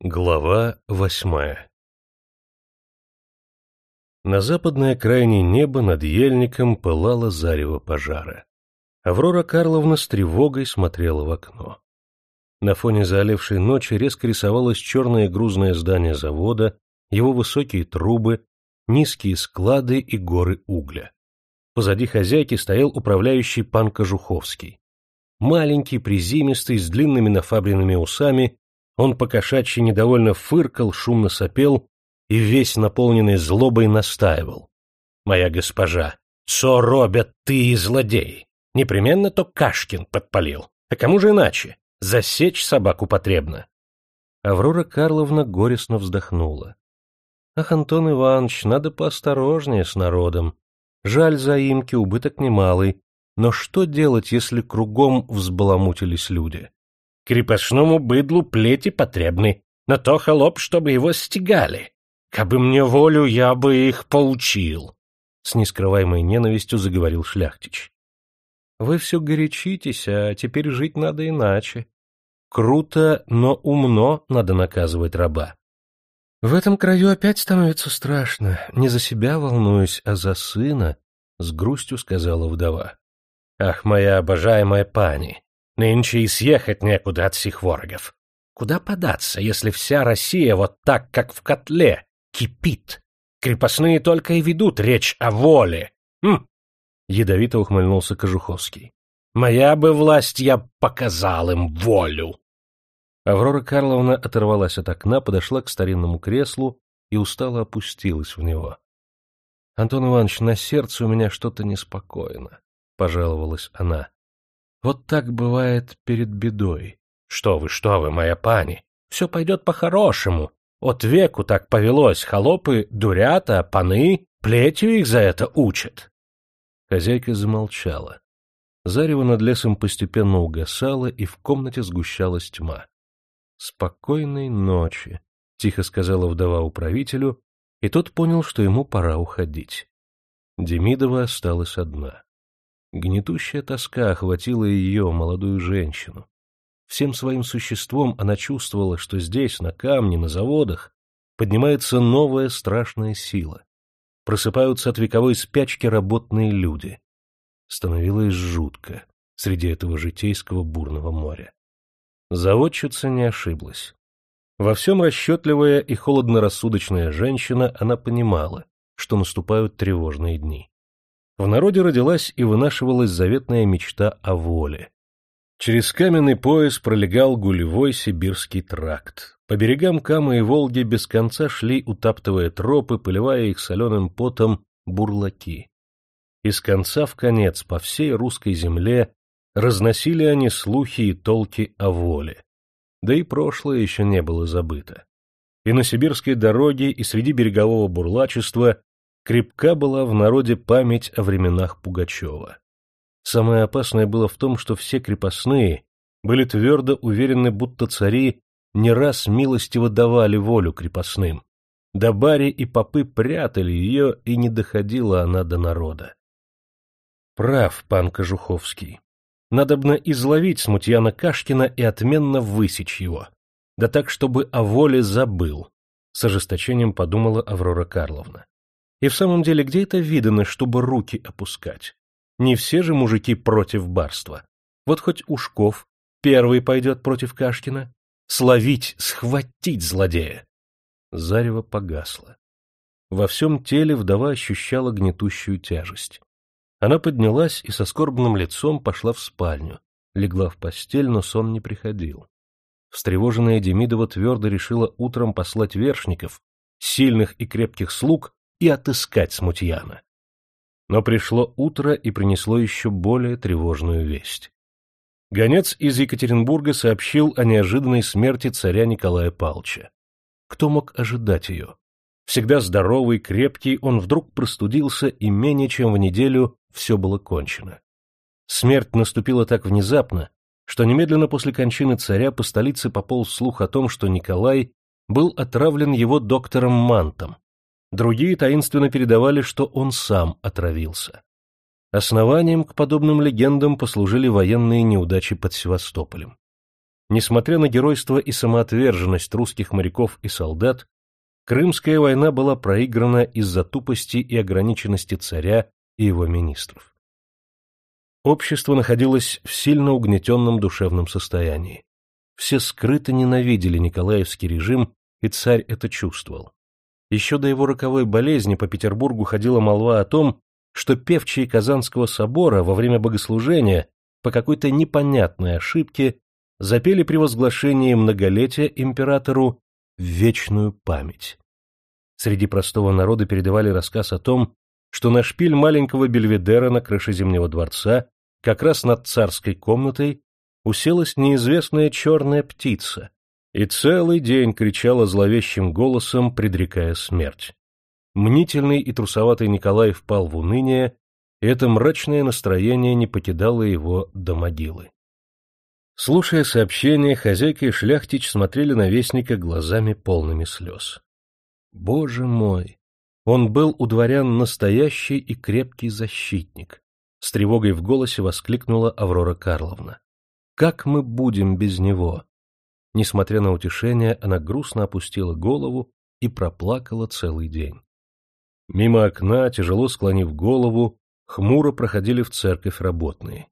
Глава восьмая На западной окраине неба над ельником пылало зарево пожара. Аврора Карловна с тревогой смотрела в окно. На фоне заолевшей ночи резко рисовалось черное грузное здание завода, его высокие трубы, низкие склады и горы угля. Позади хозяйки стоял управляющий пан Кожуховский. Маленький, призимистый, с длинными нафабренными усами он покошачьи недовольно фыркал, шумно сопел и весь наполненный злобой настаивал. «Моя госпожа, со робят ты и злодей. Непременно то Кашкин подпалил. А кому же иначе? Засечь собаку потребно». Аврора Карловна горестно вздохнула. «Ах, Антон Иванович, надо поосторожнее с народом. Жаль заимки, убыток немалый. Но что делать, если кругом взбаламутились люди? Крепостному быдлу плети потребны, на то холоп, чтобы его стегали. Кабы мне волю, я бы их получил. С нескрываемой ненавистью заговорил шляхтич. Вы все горячитесь, а теперь жить надо иначе. Круто, но умно надо наказывать раба. В этом краю опять становится страшно. Не за себя волнуюсь, а за сына, — с грустью сказала вдова. Ах, моя обожаемая пани, Нынче и съехать некуда от сих ворогов. Куда податься, если вся Россия вот так, как в котле, кипит? Крепостные только и ведут речь о воле. Хм! Ядовито ухмыльнулся Кожуховский. Моя бы власть, я показал им волю. Аврора Карловна оторвалась от окна, подошла к старинному креслу и устало опустилась в него. — Антон Иванович, на сердце у меня что-то неспокойно, — пожаловалась она. Вот так бывает перед бедой. Что вы, что вы, моя пани, все пойдет по-хорошему. От веку так повелось, холопы, дурята, паны, плетью их за это учат. Хозяйка замолчала. Зарево над лесом постепенно угасало, и в комнате сгущалась тьма. «Спокойной ночи», — тихо сказала вдова управителю, и тот понял, что ему пора уходить. Демидова осталась одна. Гнетущая тоска охватила ее, молодую женщину. Всем своим существом она чувствовала, что здесь, на камне, на заводах, поднимается новая страшная сила. Просыпаются от вековой спячки работные люди. Становилось жутко среди этого житейского бурного моря. Заводчица не ошиблась. Во всем расчетливая и холодно-рассудочная женщина, она понимала, что наступают тревожные дни. В народе родилась и вынашивалась заветная мечта о воле. Через каменный пояс пролегал гулевой сибирский тракт. По берегам Камы и Волги без конца шли, утаптывая тропы, поливая их соленым потом, бурлаки. Из конца в конец по всей русской земле разносили они слухи и толки о воле. Да и прошлое еще не было забыто. И на сибирской дороге, и среди берегового бурлачества Крепка была в народе память о временах Пугачева. Самое опасное было в том, что все крепостные были твердо уверены, будто цари не раз милостиво давали волю крепостным. Да бари и попы прятали ее, и не доходила она до народа. Прав пан Кожуховский. Надобно изловить смутьяна Кашкина и отменно высечь его. Да так, чтобы о воле забыл, — с ожесточением подумала Аврора Карловна. И в самом деле, где это видано, чтобы руки опускать? Не все же мужики против барства. Вот хоть Ушков первый пойдет против Кашкина. Словить, схватить злодея. Зарево погасло. Во всем теле вдова ощущала гнетущую тяжесть. Она поднялась и со скорбным лицом пошла в спальню, легла в постель, но сон не приходил. Встревоженная Демидова твердо решила утром послать вершников, сильных и крепких слуг, и отыскать смутьяна. Но пришло утро и принесло еще более тревожную весть. Гонец из Екатеринбурга сообщил о неожиданной смерти царя Николая Павловича. Кто мог ожидать ее? Всегда здоровый, крепкий, он вдруг простудился, и менее чем в неделю все было кончено. Смерть наступила так внезапно, что немедленно после кончины царя по столице пополз слух о том, что Николай был отравлен его доктором Мантом, Другие таинственно передавали, что он сам отравился. Основанием к подобным легендам послужили военные неудачи под Севастополем. Несмотря на геройство и самоотверженность русских моряков и солдат, Крымская война была проиграна из-за тупости и ограниченности царя и его министров. Общество находилось в сильно угнетенном душевном состоянии. Все скрыто ненавидели Николаевский режим, и царь это чувствовал. Еще до его роковой болезни по Петербургу ходила молва о том, что певчие Казанского собора во время богослужения по какой-то непонятной ошибке запели при возглашении многолетия императору вечную память. Среди простого народа передавали рассказ о том, что на шпиль маленького бельведера на крыше Зимнего дворца, как раз над царской комнатой, уселась неизвестная черная птица и целый день кричала зловещим голосом, предрекая смерть. Мнительный и трусоватый Николай впал в уныние, и это мрачное настроение не покидало его до могилы. Слушая сообщение, хозяйка и шляхтич смотрели на вестника глазами полными слез. Боже мой! Он был у дворян настоящий и крепкий защитник. С тревогой в голосе воскликнула Аврора Карловна. Как мы будем без него? Несмотря на утешение, она грустно опустила голову и проплакала целый день. Мимо окна, тяжело склонив голову, хмуро проходили в церковь работные.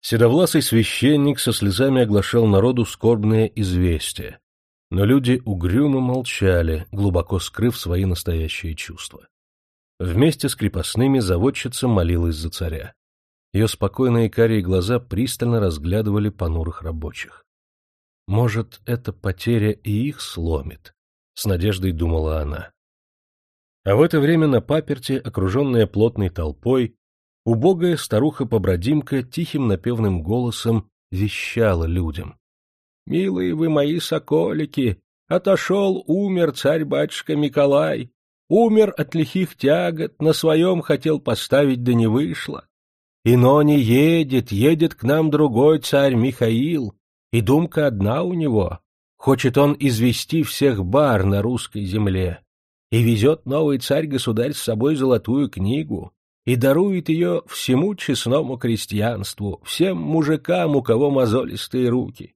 Седовласый священник со слезами оглашал народу скорбное известие, но люди угрюмо молчали, глубоко скрыв свои настоящие чувства. Вместе с крепостными заводчица молилась за царя. Ее спокойные карие глаза пристально разглядывали понурых рабочих. Может, эта потеря и их сломит, — с надеждой думала она. А в это время на паперте, окруженная плотной толпой, убогая старуха-побродимка тихим напевным голосом вещала людям. — Милые вы мои соколики, отошел, умер царь-батюшка Николай, умер от лихих тягот, на своем хотел поставить, да не вышло. И но не едет, едет к нам другой царь Михаил, и думка одна у него. Хочет он извести всех бар на русской земле. И везет новый царь-государь с собой золотую книгу, и дарует ее всему честному крестьянству, всем мужикам, у кого мозолистые руки.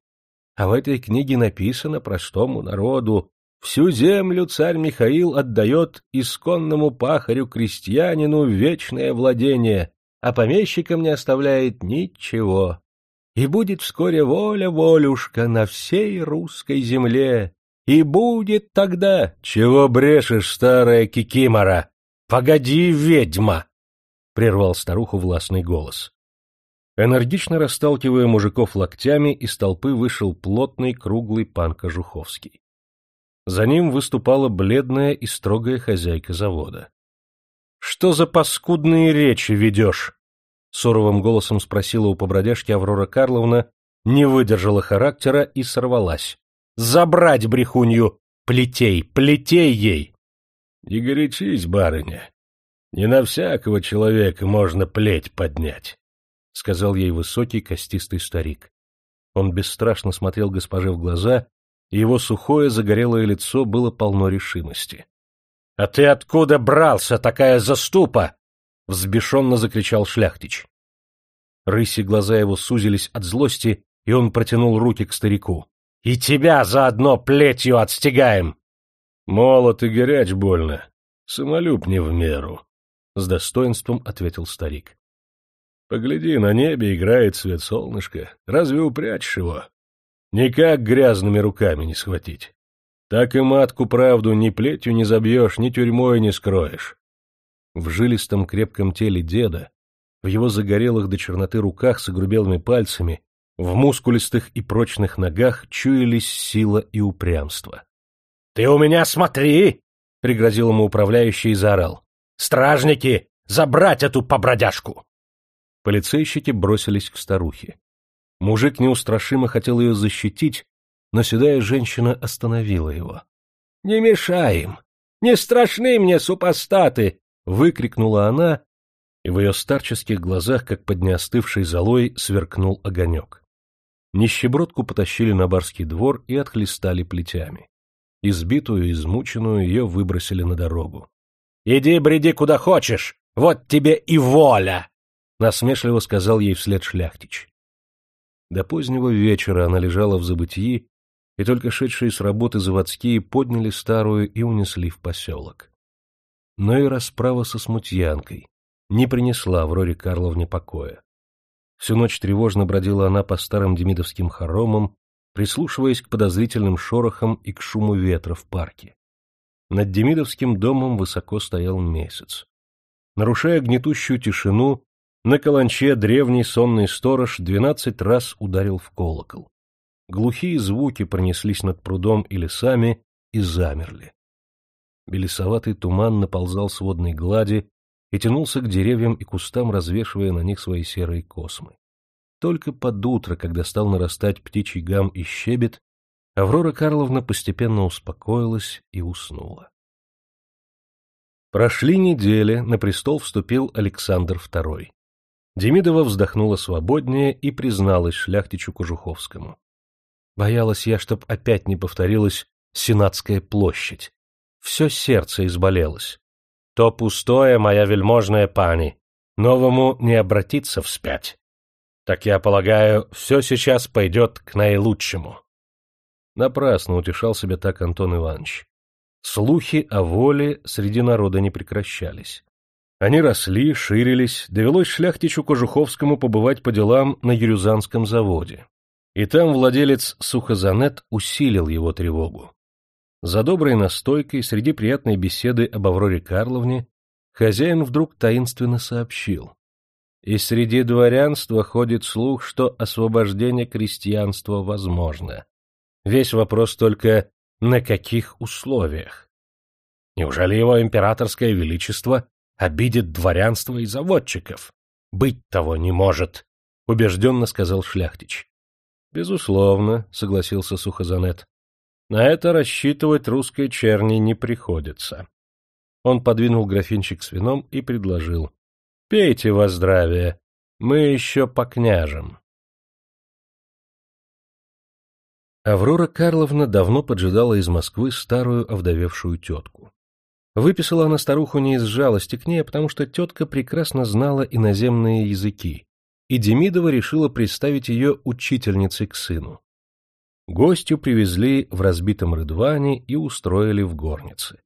А в этой книге написано простому народу, всю землю царь Михаил отдает исконному пахарю-крестьянину вечное владение, а помещикам не оставляет ничего. И будет вскоре воля-волюшка на всей русской земле, и будет тогда... — Чего брешешь, старая кикимора? Погоди, ведьма! — прервал старуху властный голос. Энергично расталкивая мужиков локтями, из толпы вышел плотный круглый пан Кожуховский. За ним выступала бледная и строгая хозяйка завода. — Что за паскудные речи ведешь? — суровым голосом спросила у побродяжки Аврора Карловна, не выдержала характера и сорвалась. — Забрать брехунью! Плетей, плетей ей! — Не горячись, барыня, не на всякого человека можно плеть поднять, — сказал ей высокий костистый старик. Он бесстрашно смотрел госпоже в глаза, и его сухое загорелое лицо было полно решимости. — А ты откуда брался, такая заступа? — взбешенно закричал шляхтич. Рыси глаза его сузились от злости, и он протянул руки к старику. — И тебя заодно плетью отстегаем! — Молот и горяч больно, самолюб не в меру, — с достоинством ответил старик. — Погляди, на небе играет свет солнышка. Разве упрячешь его? Никак грязными руками не схватить. Так и матку правду ни плетью не забьешь, ни тюрьмой не скроешь. В жилистом крепком теле деда, в его загорелых до черноты руках с огрубелыми пальцами, в мускулистых и прочных ногах чуялись сила и упрямство. — Ты у меня смотри! — пригрозил ему управляющий и заорал. Стражники! Забрать эту побродяжку!» Полицейщики бросились к старухе. Мужик неустрашимо хотел ее защитить, но седая женщина остановила его. — Не мешай им! Не страшны мне супостаты! — выкрикнула она, и в ее старческих глазах, как под неостывшей золой, сверкнул огонек. Нищебродку потащили на барский двор и отхлестали плетями. Избитую измученную ее выбросили на дорогу. Иди, бреди куда хочешь, вот тебе и воля! — насмешливо сказал ей вслед шляхтич. До позднего вечера она лежала в забытии, и только шедшие с работы заводские подняли старую и унесли в поселок. Но и расправа со смутьянкой не принесла Авроре Карловне покоя. Всю ночь тревожно бродила она по старым демидовским хоромам, прислушиваясь к подозрительным шорохам и к шуму ветра в парке. Над Демидовским домом высоко стоял месяц. Нарушая гнетущую тишину, на каланче древний сонный сторож двенадцать раз ударил в колокол. Глухие звуки пронеслись над прудом и лесами и замерли. Белесоватый туман наползал с водной глади и тянулся к деревьям и кустам, развешивая на них свои серые космы. Только под утро, когда стал нарастать птичий гам и щебет, Аврора Карловна постепенно успокоилась и уснула. Прошли недели, на престол вступил Александр II. Демидова вздохнула свободнее и призналась шляхтичу Кожуховскому. Боялась я, чтоб опять не повторилась Сенатская площадь. Все сердце изболелось. То пустое, моя вельможная пани, новому не обратиться вспять. Так я полагаю, все сейчас пойдет к наилучшему. Напрасно утешал себя так Антон Иванович. Слухи о воле среди народа не прекращались. Они росли, ширились, довелось шляхтичу Кожуховскому побывать по делам на Юрюзанском заводе. И там владелец Сухозанет усилил его тревогу. За доброй настойкой, среди приятной беседы об Авроре Карловне, хозяин вдруг таинственно сообщил. И среди дворянства ходит слух, что освобождение крестьянства возможно. Весь вопрос только на каких условиях. Неужели его императорское величество обидит дворянство и заводчиков? Быть того не может, — убежденно сказал Шляхтич. — Безусловно, — согласился Сухозанет. — На это рассчитывать русской черни не приходится. Он подвинул графинчик с вином и предложил. — Пейте во здравие, мы еще покняжем. Аврора Карловна давно поджидала из Москвы старую овдовевшую тетку. Выписала она старуху не из жалости к ней, а потому что тетка прекрасно знала иноземные языки, и Демидова решила представить ее учительницей к сыну. Гостю привезли в разбитом рыдване и устроили в горнице.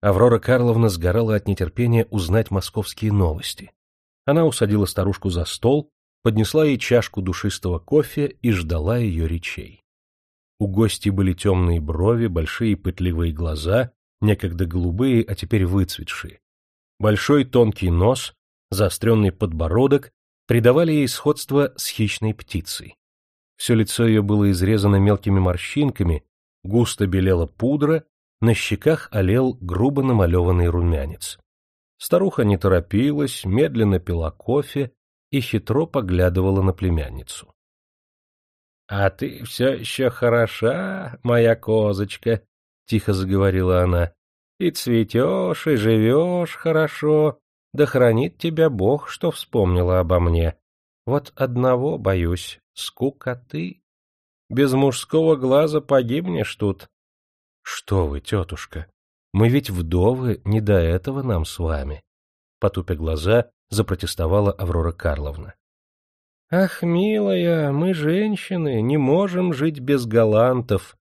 Аврора Карловна сгорала от нетерпения узнать московские новости. Она усадила старушку за стол, поднесла ей чашку душистого кофе и ждала ее речей. У гостей были темные брови, большие пытливые глаза, некогда голубые, а теперь выцветшие. Большой тонкий нос, заостренный подбородок придавали ей сходство с хищной птицей. Все лицо ее было изрезано мелкими морщинками, густо белела пудра, на щеках олел грубо намалеванный румянец. Старуха не торопилась, медленно пила кофе и хитро поглядывала на племянницу. — А ты все еще хороша, моя козочка, — тихо заговорила она. — И цветешь, и живешь хорошо, да хранит тебя Бог, что вспомнила обо мне. Вот одного боюсь — скукоты. Без мужского глаза погибнешь тут. — Что вы, тетушка, мы ведь вдовы, не до этого нам с вами. Потупя глаза, запротестовала Аврора Карловна. Ах, милая, мы женщины, не можем жить без галантов.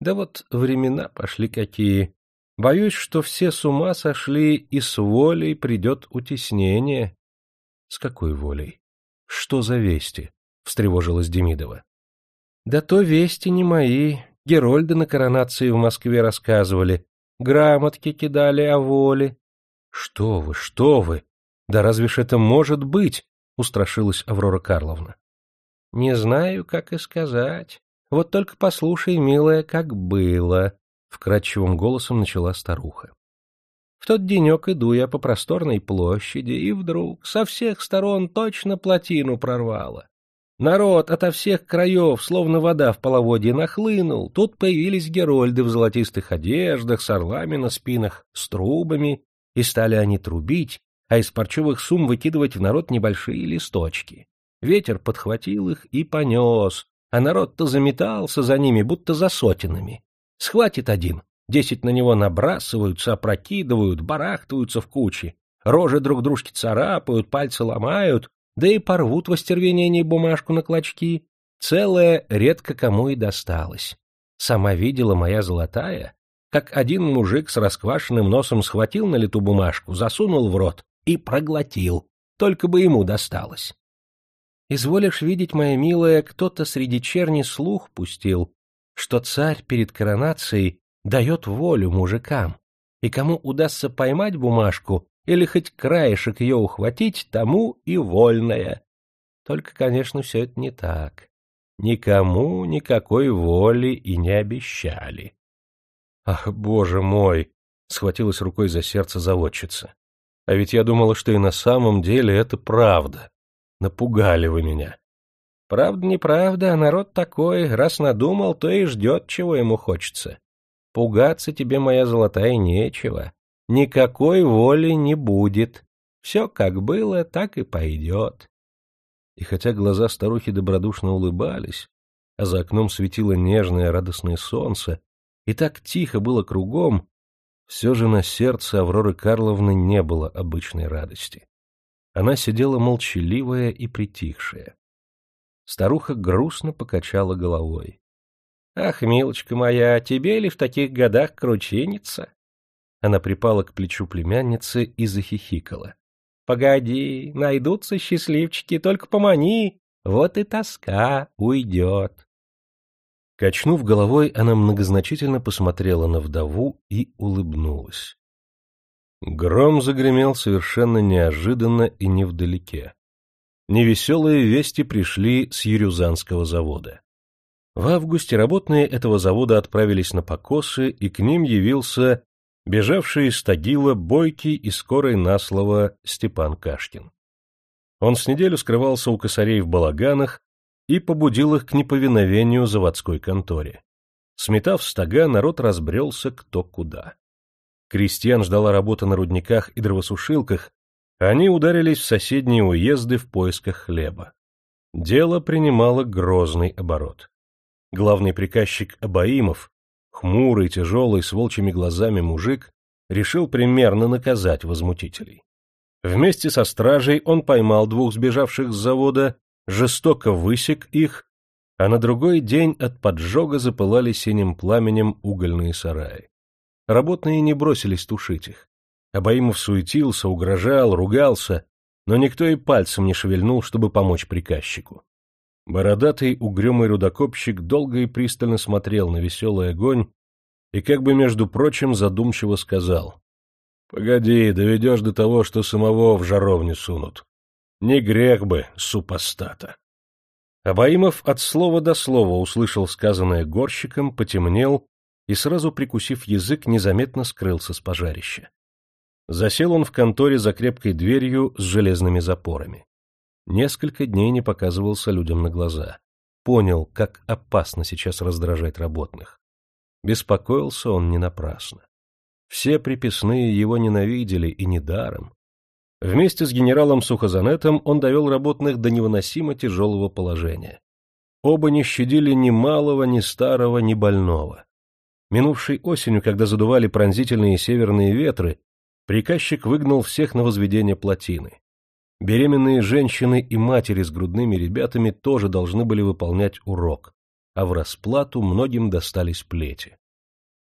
Да вот времена пошли какие. Боюсь, что все с ума сошли, и с волей придет утеснение. — С какой волей? Что за вести? — встревожилась Демидова. — Да то вести не мои. Герольды на коронации в Москве рассказывали. Грамотки кидали о воле. — Что вы, что вы? Да разве ж это может быть? устрашилась Аврора Карловна. — Не знаю, как и сказать. Вот только послушай, милая, как было, — вкрадчивым голосом начала старуха. В тот денек иду я по просторной площади, и вдруг со всех сторон точно плотину прорвало. Народ ото всех краев, словно вода в половодье, нахлынул. Тут появились герольды в золотистых одеждах, с орлами на спинах, с трубами, и стали они трубить, а из парчевых сум выкидывать в народ небольшие листочки. Ветер подхватил их и понес, а народ-то заметался за ними, будто за сотенами. Схватит один, десять на него набрасываются, опрокидывают, барахтываются в куче, рожи друг дружки царапают, пальцы ломают, да и порвут в остервенении бумажку на клочки. Целая редко кому и досталась. Сама видела моя золотая, как один мужик с расквашенным носом схватил на лету бумажку, засунул в рот и проглотил, только бы ему досталось. Изволишь видеть, моя милая, кто-то среди черни слух пустил, что царь перед коронацией дает волю мужикам, и кому удастся поймать бумажку или хоть краешек ее ухватить, тому и вольная. Только, конечно, все это не так. Никому никакой воли и не обещали. — Ах, боже мой! — схватилась рукой за сердце заводчица. — А ведь я думала, что и на самом деле это правда. Напугали вы меня. — Правда, неправда, а народ такой, раз надумал, то и ждет, чего ему хочется. Пугаться тебе, моя золотая, нечего. Никакой воли не будет. Все как было, так и пойдет. И хотя глаза старухи добродушно улыбались, а за окном светило нежное радостное солнце, и так тихо было кругом, все же на сердце Авроры Карловны не было обычной радости. Она сидела молчаливая и притихшая. Старуха грустно покачала головой. — Ах, милочка моя, тебе ли в таких годах кручиниться? Она припала к плечу племянницы и захихикала. — Погоди, найдутся счастливчики, только помани, вот и тоска уйдет. Качнув головой, она многозначительно посмотрела на вдову и улыбнулась. Гром загремел совершенно неожиданно и невдалеке. Невеселые вести пришли с Юрюзанского завода. В августе работные этого завода отправились на покосы, и к ним явился бежавший из Тагила бойкий и скорый на слово Степан Кашкин. Он с неделю скрывался у косарей в балаганах и побудил их к неповиновению заводской конторе. Сметав стога, народ разбрелся кто куда. Крестьян ждала работа на рудниках и дровосушилках, они ударились в соседние уезды в поисках хлеба. Дело принимало грозный оборот. Главный приказчик Абаимов, Хмурый, тяжелый, с волчьими глазами мужик решил примерно наказать возмутителей. Вместе со стражей он поймал двух сбежавших с завода, жестоко высек их, а на другой день от поджога запылали синим пламенем угольные сараи. Работные не бросились тушить их. Абаимов суетился, угрожал, ругался, но никто и пальцем не шевельнул, чтобы помочь приказчику. Бородатый угрюмый рудокопщик долго и пристально смотрел на веселый огонь и как бы, между прочим, задумчиво сказал. — Погоди, доведешь до того, что самого в жаровню сунут. Не грех бы, супостата. Абаимов от слова до слова услышал сказанное горщиком, потемнел и, сразу прикусив язык, незаметно скрылся с пожарища. Засел он в конторе за крепкой дверью с железными запорами. Несколько дней не показывался людям на глаза. Понял, как опасно сейчас раздражать работных. Беспокоился он не напрасно. Все приписные его ненавидели, и недаром. Вместе с генералом Сухозанетом он довел работных до невыносимо тяжелого положения. Оба не щадили ни малого, ни старого, ни больного. Минувшей осенью, когда задували пронзительные северные ветры, приказчик выгнал всех на возведение плотины. Беременные женщины и матери с грудными ребятами тоже должны были выполнять урок, а в расплату многим достались плети.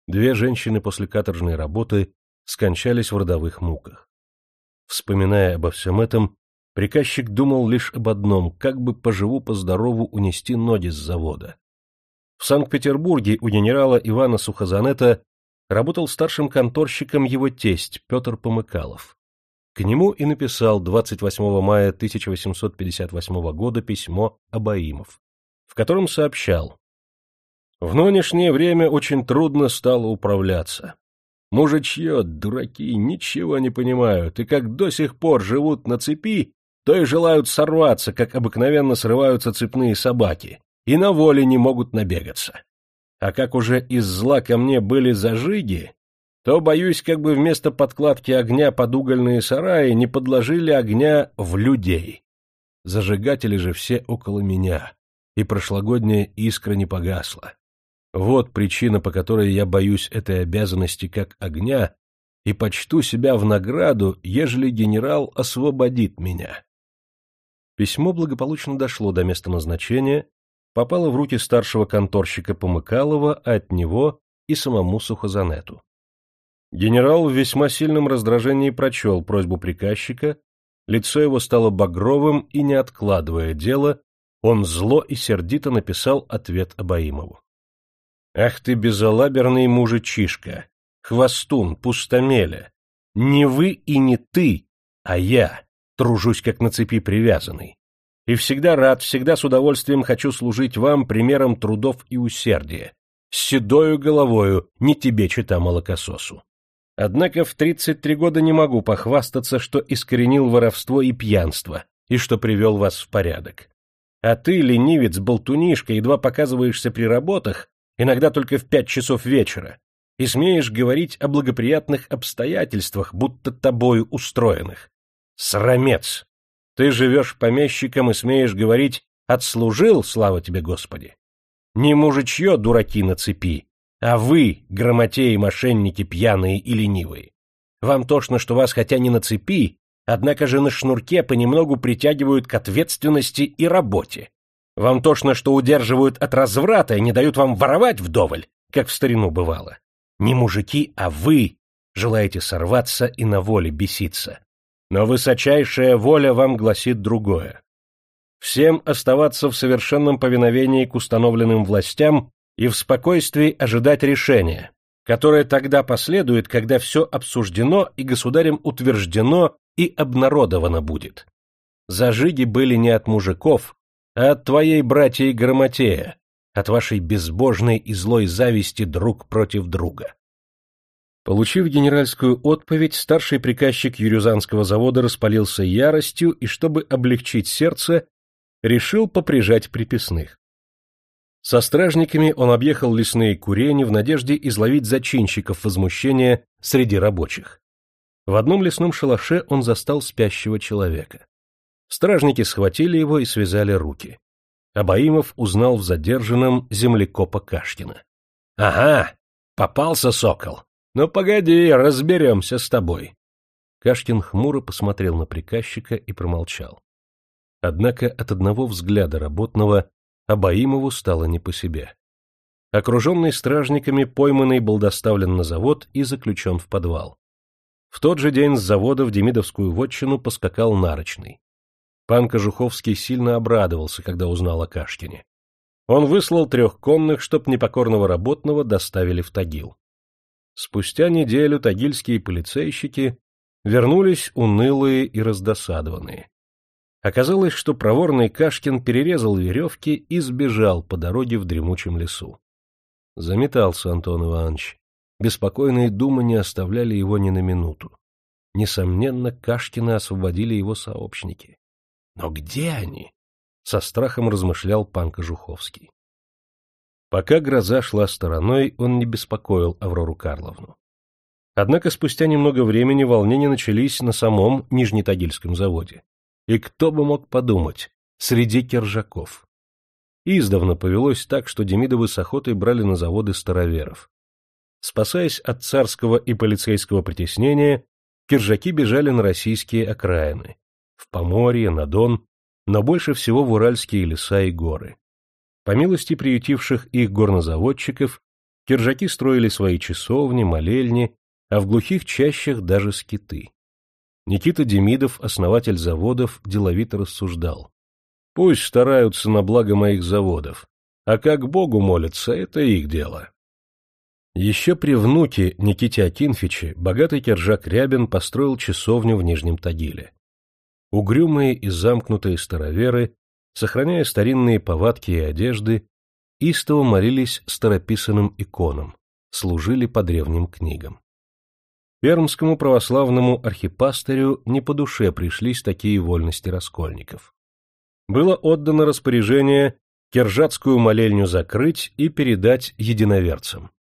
Две женщины после каторжной работы скончались в родовых муках. Вспоминая обо всем этом, приказчик думал лишь об одном, как бы поживу-поздорову унести ноги с завода. В Санкт-Петербурге у генерала Ивана Сухозанета работал старшим конторщиком его тесть Петр Помыкалов. К нему и написал 28 мая 1858 года письмо Абаимов, в котором сообщал «В нынешнее время очень трудно стало управляться. Мужичье, дураки, ничего не понимают, и как до сих пор живут на цепи, то и желают сорваться, как обыкновенно срываются цепные собаки, и на воле не могут набегаться. А как уже из зла ко мне были зажиги, то, боюсь, как бы вместо подкладки огня под угольные сараи не подложили огня в людей. Зажигатели же все около меня, и прошлогодняя искра не погасла. Вот причина, по которой я боюсь этой обязанности как огня и почту себя в награду, ежели генерал освободит меня. Письмо благополучно дошло до места назначения, попала в руки старшего конторщика Помыкалова, а от него и самому Сухозанету. Генерал в весьма сильном раздражении прочел просьбу приказчика, лицо его стало багровым, и, не откладывая дело, он зло и сердито написал ответ Абаимову. «Ах ты, безалаберный мужичишка, хвостун, пустомеля! Не вы и не ты, а я тружусь как на цепи привязанный. И всегда рад, всегда с удовольствием хочу служить вам примером трудов и усердия. С седою головою, не тебе чита молокососу. Однако в 33 года не могу похвастаться, что искоренил воровство и пьянство, и что привел вас в порядок. А ты, ленивец, болтунишка, едва показываешься при работах, иногда только в пять часов вечера, и смеешь говорить о благоприятных обстоятельствах, будто тобою устроенных. Срамец! Ты живешь помещиком и смеешь говорить «отслужил, слава тебе, Господи». Не мужичье, дураки на цепи, а вы, грамотеи, мошенники, пьяные и ленивые. Вам тошно, что вас хотя не на цепи, однако же на шнурке понемногу притягивают к ответственности и работе. Вам тошно, что удерживают от разврата и не дают вам воровать вдоволь, как в старину бывало. Не мужики, а вы желаете сорваться и на воле беситься. Но высочайшая воля вам гласит другое. Всем оставаться в совершенном повиновении к установленным властям и в спокойствии ожидать решения, которое тогда последует, когда все обсуждено и государем утверждено и обнародовано будет. Зажиги были не от мужиков, а от твоей братьей Грамотея, от вашей безбожной и злой зависти друг против друга. Получив генеральскую отповедь, старший приказчик Юрюзанского завода распалился яростью и, чтобы облегчить сердце, решил поприжать приписных. Со стражниками он объехал лесные курени в надежде изловить зачинщиков возмущения среди рабочих. В одном лесном шалаше он застал спящего человека. Стражники схватили его и связали руки. Абаимов узнал в задержанном землекопа Кашкина. — Ага, попался сокол. Ну, погоди, разберемся с тобой. Кашкин хмуро посмотрел на приказчика и промолчал. Однако от одного взгляда работного Абаимову стало не по себе. Окруженный стражниками, пойманный был доставлен на завод и заключен в подвал. В тот же день с завода в Демидовскую вотчину поскакал Нарочный. Пан Кожуховский сильно обрадовался, когда узнал о Кашкине. Он выслал трех конных, чтоб непокорного работного доставили в Тагил. Спустя неделю тагильские полицейщики вернулись унылые и раздосадованные. Оказалось, что проворный Кашкин перерезал веревки и сбежал по дороге в дремучем лесу. Заметался Антон Иванович. Беспокойные думы не оставляли его ни на минуту. Несомненно, Кашкина освободили его сообщники. Но где они? Со страхом размышлял пан Кожуховский. Пока гроза шла стороной, он не беспокоил Аврору Карловну. Однако спустя немного времени волнения начались на самом Нижнетагильском заводе. И кто бы мог подумать, среди кержаков. Издавна повелось так, что Демидовы с охотой брали на заводы староверов. Спасаясь от царского и полицейского притеснения, киржаки бежали на российские окраины, в Поморье, на Дон, но больше всего в Уральские леса и горы. По милости приютивших их горнозаводчиков, киржаки строили свои часовни, молельни, а в глухих чащах даже скиты. Никита Демидов, основатель заводов, деловито рассуждал. Пусть стараются на благо моих заводов, а как Богу молятся, это их дело. Еще при внуке Никите Акинфиче богатый киржак Рябин построил часовню в Нижнем Тагиле. Угрюмые и замкнутые староверы сохраняя старинные повадки и одежды, истово молились старописанным иконам, служили по древним книгам. Пермскому православному архипастырю не по душе пришлись такие вольности раскольников. Было отдано распоряжение Кержатскую молельню закрыть и передать единоверцам.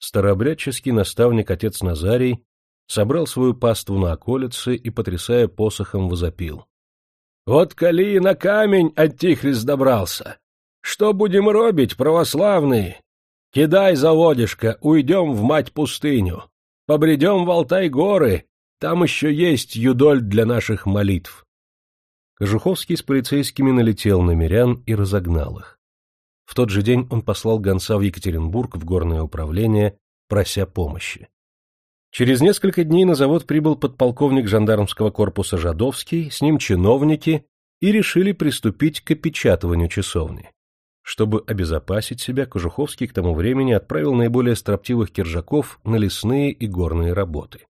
Старообрядческий наставник отец Назарий собрал свою паству на околице и, потрясая посохом, возопил. Вот коли на камень антихрист добрался. Что будем робить, православные? Кидай заводишко, уйдем в мать-пустыню. Побредем в Алтай-горы, там еще есть юдоль для наших молитв. Кожуховский с полицейскими налетел на мирян и разогнал их. В тот же день он послал гонца в Екатеринбург в горное управление, прося помощи. Через несколько дней на завод прибыл подполковник жандармского корпуса Жадовский, с ним чиновники, и решили приступить к опечатыванию часовни. Чтобы обезопасить себя, Кожуховский к тому времени отправил наиболее строптивых киржаков на лесные и горные работы.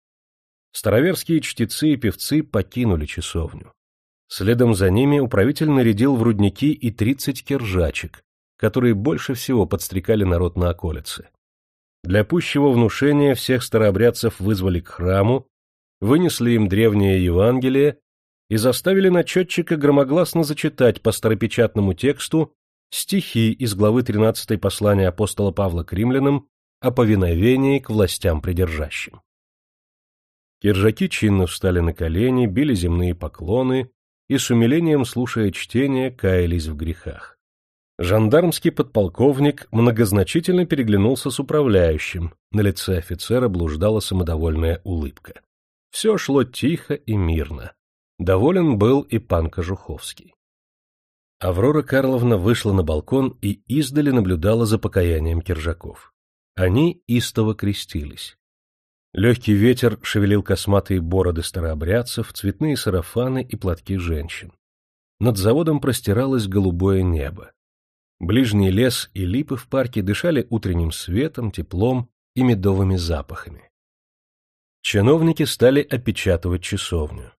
Староверские чтецы и певцы покинули часовню. Следом за ними управитель нарядил в рудники и тридцать киржачек, которые больше всего подстрекали народ на околице. Для пущего внушения всех старообрядцев вызвали к храму, вынесли им древнее Евангелие и заставили начетчика громогласно зачитать по старопечатному тексту стихи из главы 13 послания апостола Павла к римлянам о повиновении к властям придержащим. Киржаки чинно встали на колени, били земные поклоны и с умилением, слушая чтение, каялись в грехах. Жандармский подполковник многозначительно переглянулся с управляющим, на лице офицера блуждала самодовольная улыбка. Все шло тихо и мирно. Доволен был и пан Кожуховский. Аврора Карловна вышла на балкон и издали наблюдала за покаянием киржаков. Они истово крестились. Легкий ветер шевелил косматые бороды старообрядцев, цветные сарафаны и платки женщин. Над заводом простиралось голубое небо. Ближний лес и липы в парке дышали утренним светом, теплом и медовыми запахами. Чиновники стали опечатывать часовню.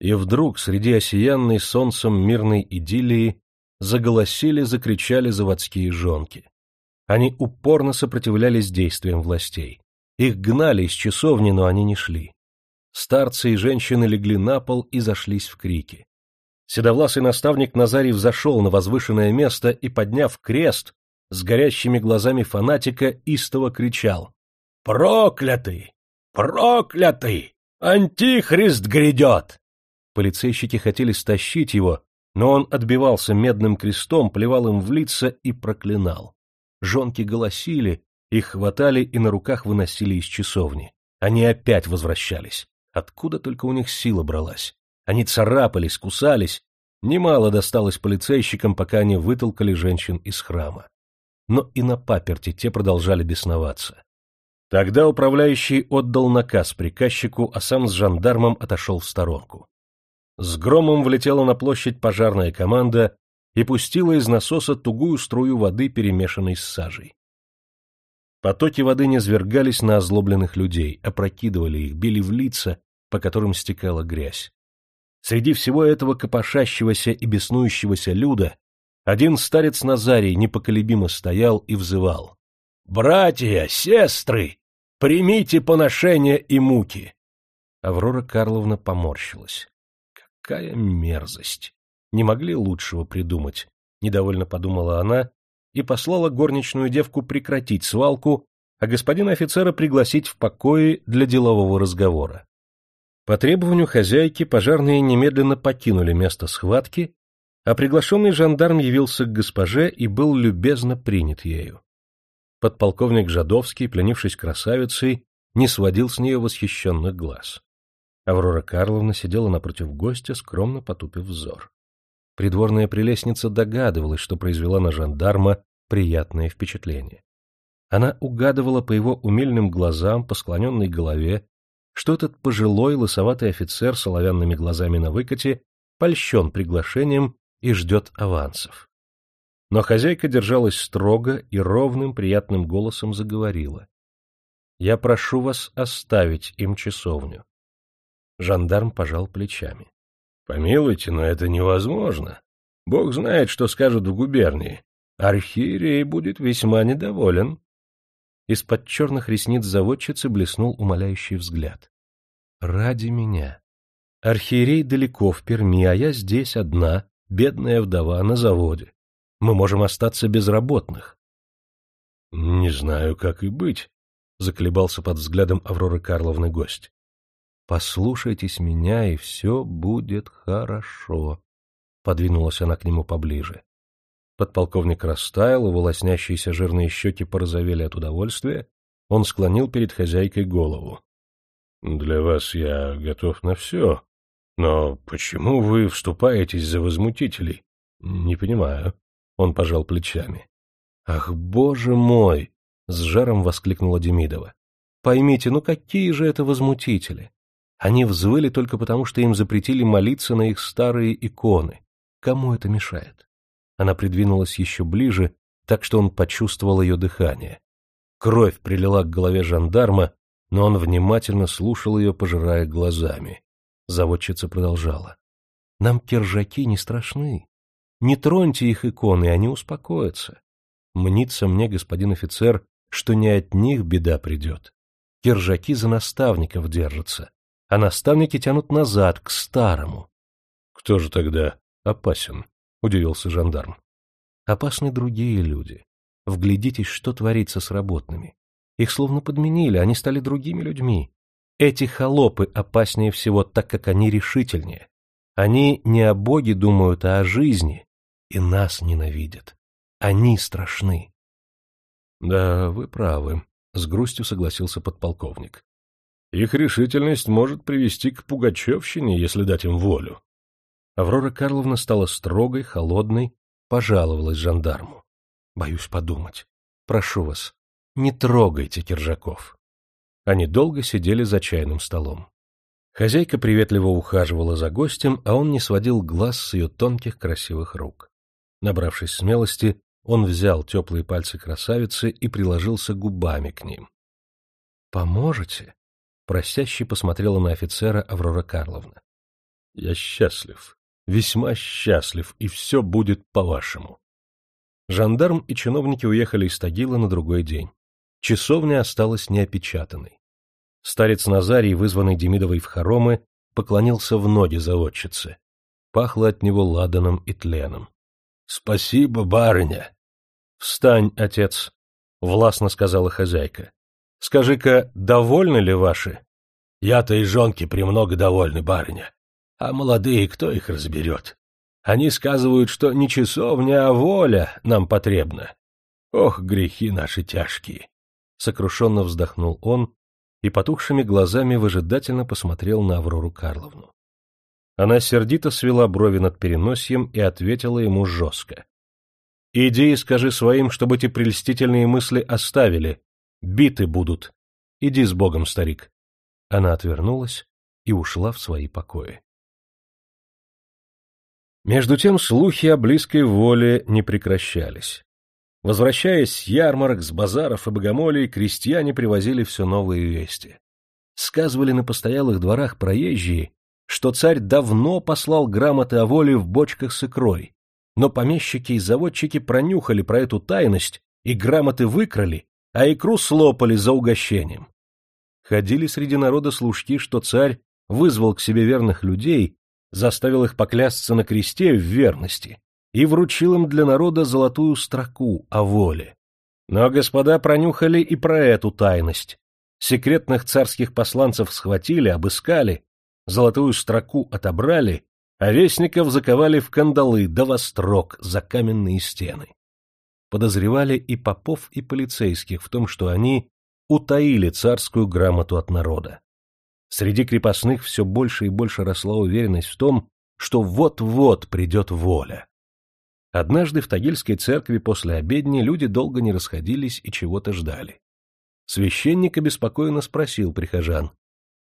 И вдруг среди осиянной солнцем мирной идиллии заголосили, закричали заводские жонки. Они упорно сопротивлялись действиям властей. Их гнали из часовни, но они не шли. Старцы и женщины легли на пол и зашлись в крики. Седовласый наставник Назарий взошел на возвышенное место и, подняв крест, с горящими глазами фанатика истово кричал «Проклятый! Проклятый! Антихрист грядет!» Полицейщики хотели стащить его, но он отбивался медным крестом, плевал им в лица и проклинал. Жонки голосили, их хватали и на руках выносили из часовни. Они опять возвращались. Откуда только у них сила бралась? Они царапались, кусались. Немало досталось полицейщикам, пока они вытолкали женщин из храма. Но и на паперти те продолжали бесноваться. Тогда управляющий отдал наказ приказчику, а сам с жандармом отошел в сторонку. С громом влетела на площадь пожарная команда и пустила из насоса тугую струю воды, перемешанной с сажей. Потоки воды не свергались на озлобленных людей, опрокидывали их, били в лица, по которым стекала грязь. Среди всего этого копошащегося и беснующегося люда один старец Назарий непоколебимо стоял и взывал. «Братья, сестры, примите поношения и муки!» Аврора Карловна поморщилась. Какая мерзость! Не могли лучшего придумать, — недовольно подумала она и послала горничную девку прекратить свалку, а господина офицера пригласить в покое для делового разговора. По требованию хозяйки пожарные немедленно покинули место схватки, а приглашенный жандарм явился к госпоже и был любезно принят ею. Подполковник Жадовский, пленившись красавицей, не сводил с нее восхищенных глаз. Аврора Карловна сидела напротив гостя, скромно потупив взор. Придворная прелестница догадывалась, что произвела на жандарма приятное впечатление. Она угадывала по его умельным глазам, по склоненной голове, что этот пожилой лысоватый офицер с оловянными глазами на выкате польщен приглашением и ждет авансов. Но хозяйка держалась строго и ровным приятным голосом заговорила. — Я прошу вас оставить им часовню. Жандарм пожал плечами. — Помилуйте, но это невозможно. Бог знает, что скажут в губернии. Архиерей будет весьма недоволен. Из-под черных ресниц заводчицы блеснул умоляющий взгляд. — Ради меня. Архиерей далеко в Перми, а я здесь одна, бедная вдова, на заводе. Мы можем остаться безработных. — Не знаю, как и быть, — заколебался под взглядом Авроры Карловны гость. «Послушайтесь меня, и все будет хорошо», — подвинулась она к нему поближе. Подполковник растаял, его лоснящиеся жирные щеки порозовели от удовольствия, он склонил перед хозяйкой голову. — Для вас я готов на все, но почему вы вступаетесь за возмутителей? Не понимаю. Он пожал плечами. Ах, боже мой! С жаром воскликнула Демидова. Поймите, ну какие же это возмутители! Они взвыли только потому, что им запретили молиться на их старые иконы. Кому это мешает? Она придвинулась еще ближе, так что он почувствовал ее дыхание. Кровь прилила к голове жандарма, но он внимательно слушал ее, пожирая глазами. Заводчица продолжала. — Нам киржаки не страшны. Не троньте их иконы, они успокоятся. Мнится мне, господин офицер, что не от них беда придет. Киржаки за наставников держатся, а наставники тянут назад, к старому. — Кто же тогда опасен? — удивился жандарм. — Опасны другие люди. Вглядитесь, что творится с работными. Их словно подменили, они стали другими людьми. Эти холопы опаснее всего, так как они решительнее. Они не о Боге думают, а о жизни, и нас ненавидят. Они страшны. — Да, вы правы, — с грустью согласился подполковник. Их решительность может привести к пугачевщине, если дать им волю. Аврора Карловна стала строгой, холодной, пожаловалась жандарму. — Боюсь подумать. Прошу вас, не трогайте Киржаков. Они долго сидели за чайным столом. Хозяйка приветливо ухаживала за гостем, а он не сводил глаз с ее тонких красивых рук. Набравшись смелости, он взял теплые пальцы красавицы и приложился губами к ним. — Поможете? — просяще посмотрела на офицера Аврора Карловна. — Я счастлив, весьма счастлив, и все будет по-вашему. Жандарм и чиновники уехали из Тагила на другой день. Часовня осталась неопечатанной. Старец Назарий, вызванный Демидовой в хоромы, поклонился в ноги заводчице. Пахло от него ладаном и тленом. — Спасибо, барыня! — Встань, отец, — властно сказала хозяйка. — Скажи-ка, довольны ли ваши? — Я-то и жонки премного довольны, барыня. А молодые, кто их разберет? Они сказывают, что не часовня, а воля нам потребна. Ох, грехи наши тяжкие! Сокрушенно вздохнул он и потухшими глазами выжидательно посмотрел на Аврору Карловну. Она сердито свела брови над переносием и ответила ему жестко. Иди и скажи своим, чтобы эти прельстительные мысли оставили. Биты будут. Иди с Богом, старик. Она отвернулась и ушла в свои покои. Между тем слухи о близкой воле не прекращались. Возвращаясь с ярмарок, с базаров и богомолий, крестьяне привозили все новые вести. Сказывали на постоялых дворах проезжие, что царь давно послал грамоты о воле в бочках с икрой, но помещики и заводчики пронюхали про эту тайность и грамоты выкрали, а икру слопали за угощением. Ходили среди народа служки, что царь вызвал к себе верных людей, заставил их поклясться на кресте в верности и вручил им для народа золотую строку о воле. Но господа пронюхали и про эту тайность. Секретных царских посланцев схватили, обыскали, золотую строку отобрали а вестников заковали в кандалы до вострок за каменные стены. Подозревали и попов, и полицейских в том, что они утаили царскую грамоту от народа. Среди крепостных все больше и больше росла уверенность в том, что вот-вот придет воля. Однажды в Тагильской церкви после обедни люди долго не расходились и чего-то ждали. Священник обеспокоенно спросил прихожан,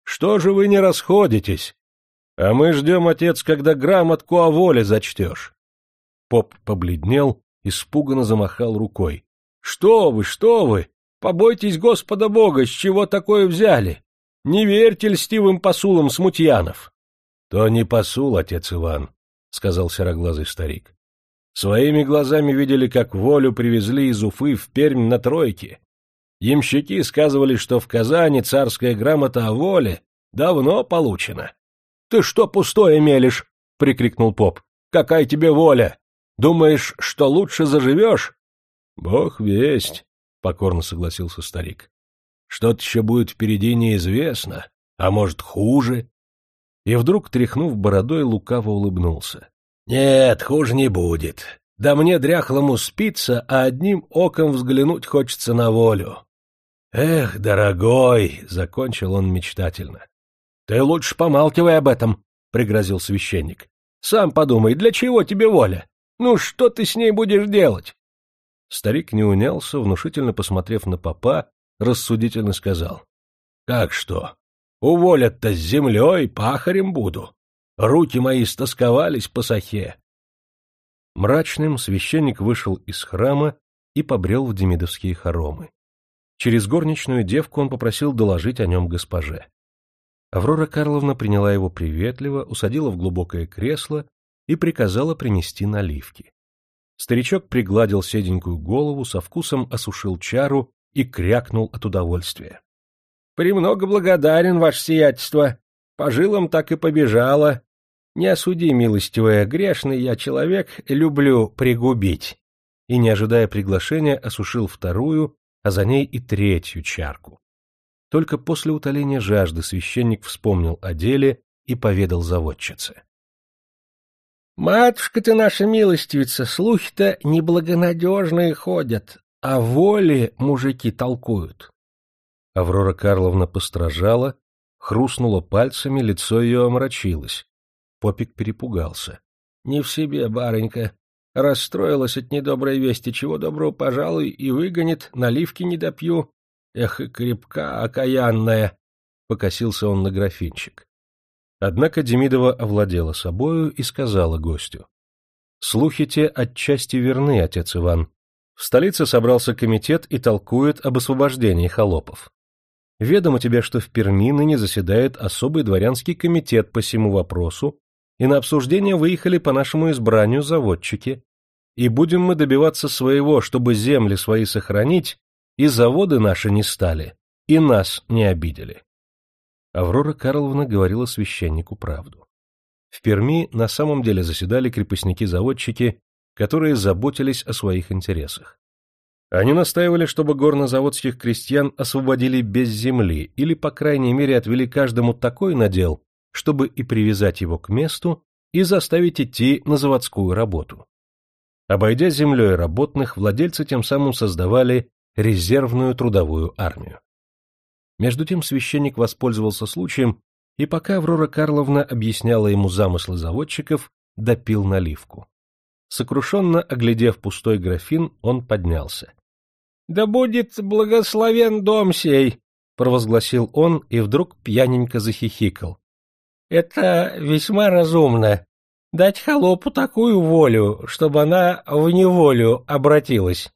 «Что же вы не расходитесь? А мы ждем, отец, когда грамотку о воле зачтешь. Поп побледнел, испуганно замахал рукой. — Что вы, что вы! Побойтесь Господа Бога, с чего такое взяли? Не верьте льстивым посулам смутьянов. — То не посул, отец Иван, — сказал сероглазый старик. Своими глазами видели, как волю привезли из Уфы в Пермь на тройке. Ямщики сказывали, что в Казани царская грамота о воле давно получена. — Ты что пустое мелешь? — прикрикнул поп. — Какая тебе воля? Думаешь, что лучше заживешь? — Бог весть, — покорно согласился старик. — Что-то еще будет впереди неизвестно, а может, хуже. И вдруг, тряхнув бородой, лукаво улыбнулся. — Нет, хуже не будет. Да мне дряхлому спится, а одним оком взглянуть хочется на волю. — Эх, дорогой, — закончил он мечтательно, — Ты лучше помалкивай об этом, — пригрозил священник. — Сам подумай, для чего тебе воля? Ну что ты с ней будешь делать? Старик не унялся, внушительно посмотрев на попа, рассудительно сказал. — Как что? Уволят-то с землей, пахарем буду. Руки мои стосковались по сахе. Мрачным священник вышел из храма и побрел в демидовские хоромы. Через горничную девку он попросил доложить о нем госпоже. Аврора Карловна приняла его приветливо, усадила в глубокое кресло и приказала принести наливки. Старичок пригладил седенькую голову, со вкусом осушил чару и крякнул от удовольствия. — Премного благодарен, ваше сиятельство. По жилам так и побежало. Не осуди, милостивая, грешный я человек, люблю пригубить. И, не ожидая приглашения, осушил вторую, а за ней и третью чарку. Только после утоления жажды священник вспомнил о деле и поведал заводчице. — Матушка ты наша милостивица, слухи-то неблагонадежные ходят, а воли мужики толкуют. Аврора Карловна постражала, хрустнула пальцами, лицо ее омрачилось. Попик перепугался. — Не в себе, барынька. Расстроилась от недоброй вести, чего доброго, пожалуй, и выгонит, наливки не допью. Эх, и крепка, окаянная! — покосился он на графинчик. Однако Демидова овладела собою и сказала гостю. — Слухи те отчасти верны, отец Иван. В столице собрался комитет и толкует об освобождении холопов. Ведомо тебе, что в Перми ныне заседает особый дворянский комитет по всему вопросу, и на обсуждение выехали по нашему избранию заводчики, и будем мы добиваться своего, чтобы земли свои сохранить, и заводы наши не стали, и нас не обидели. Аврора Карловна говорила священнику правду. В Перми на самом деле заседали крепостники-заводчики, которые заботились о своих интересах. Они настаивали, чтобы горнозаводских крестьян освободили без земли или, по крайней мере, отвели каждому такой надел, чтобы и привязать его к месту, и заставить идти на заводскую работу. Обойдя землей работных, владельцы тем самым создавали резервную трудовую армию. Между тем священник воспользовался случаем, и пока Аврора Карловна объясняла ему замыслы заводчиков, допил наливку. Сокрушенно оглядев пустой графин, он поднялся. — Да будет благословен дом сей! — провозгласил он и вдруг пьяненько захихикал. — Это весьма разумно. Дать холопу такую волю, чтобы она в неволю обратилась.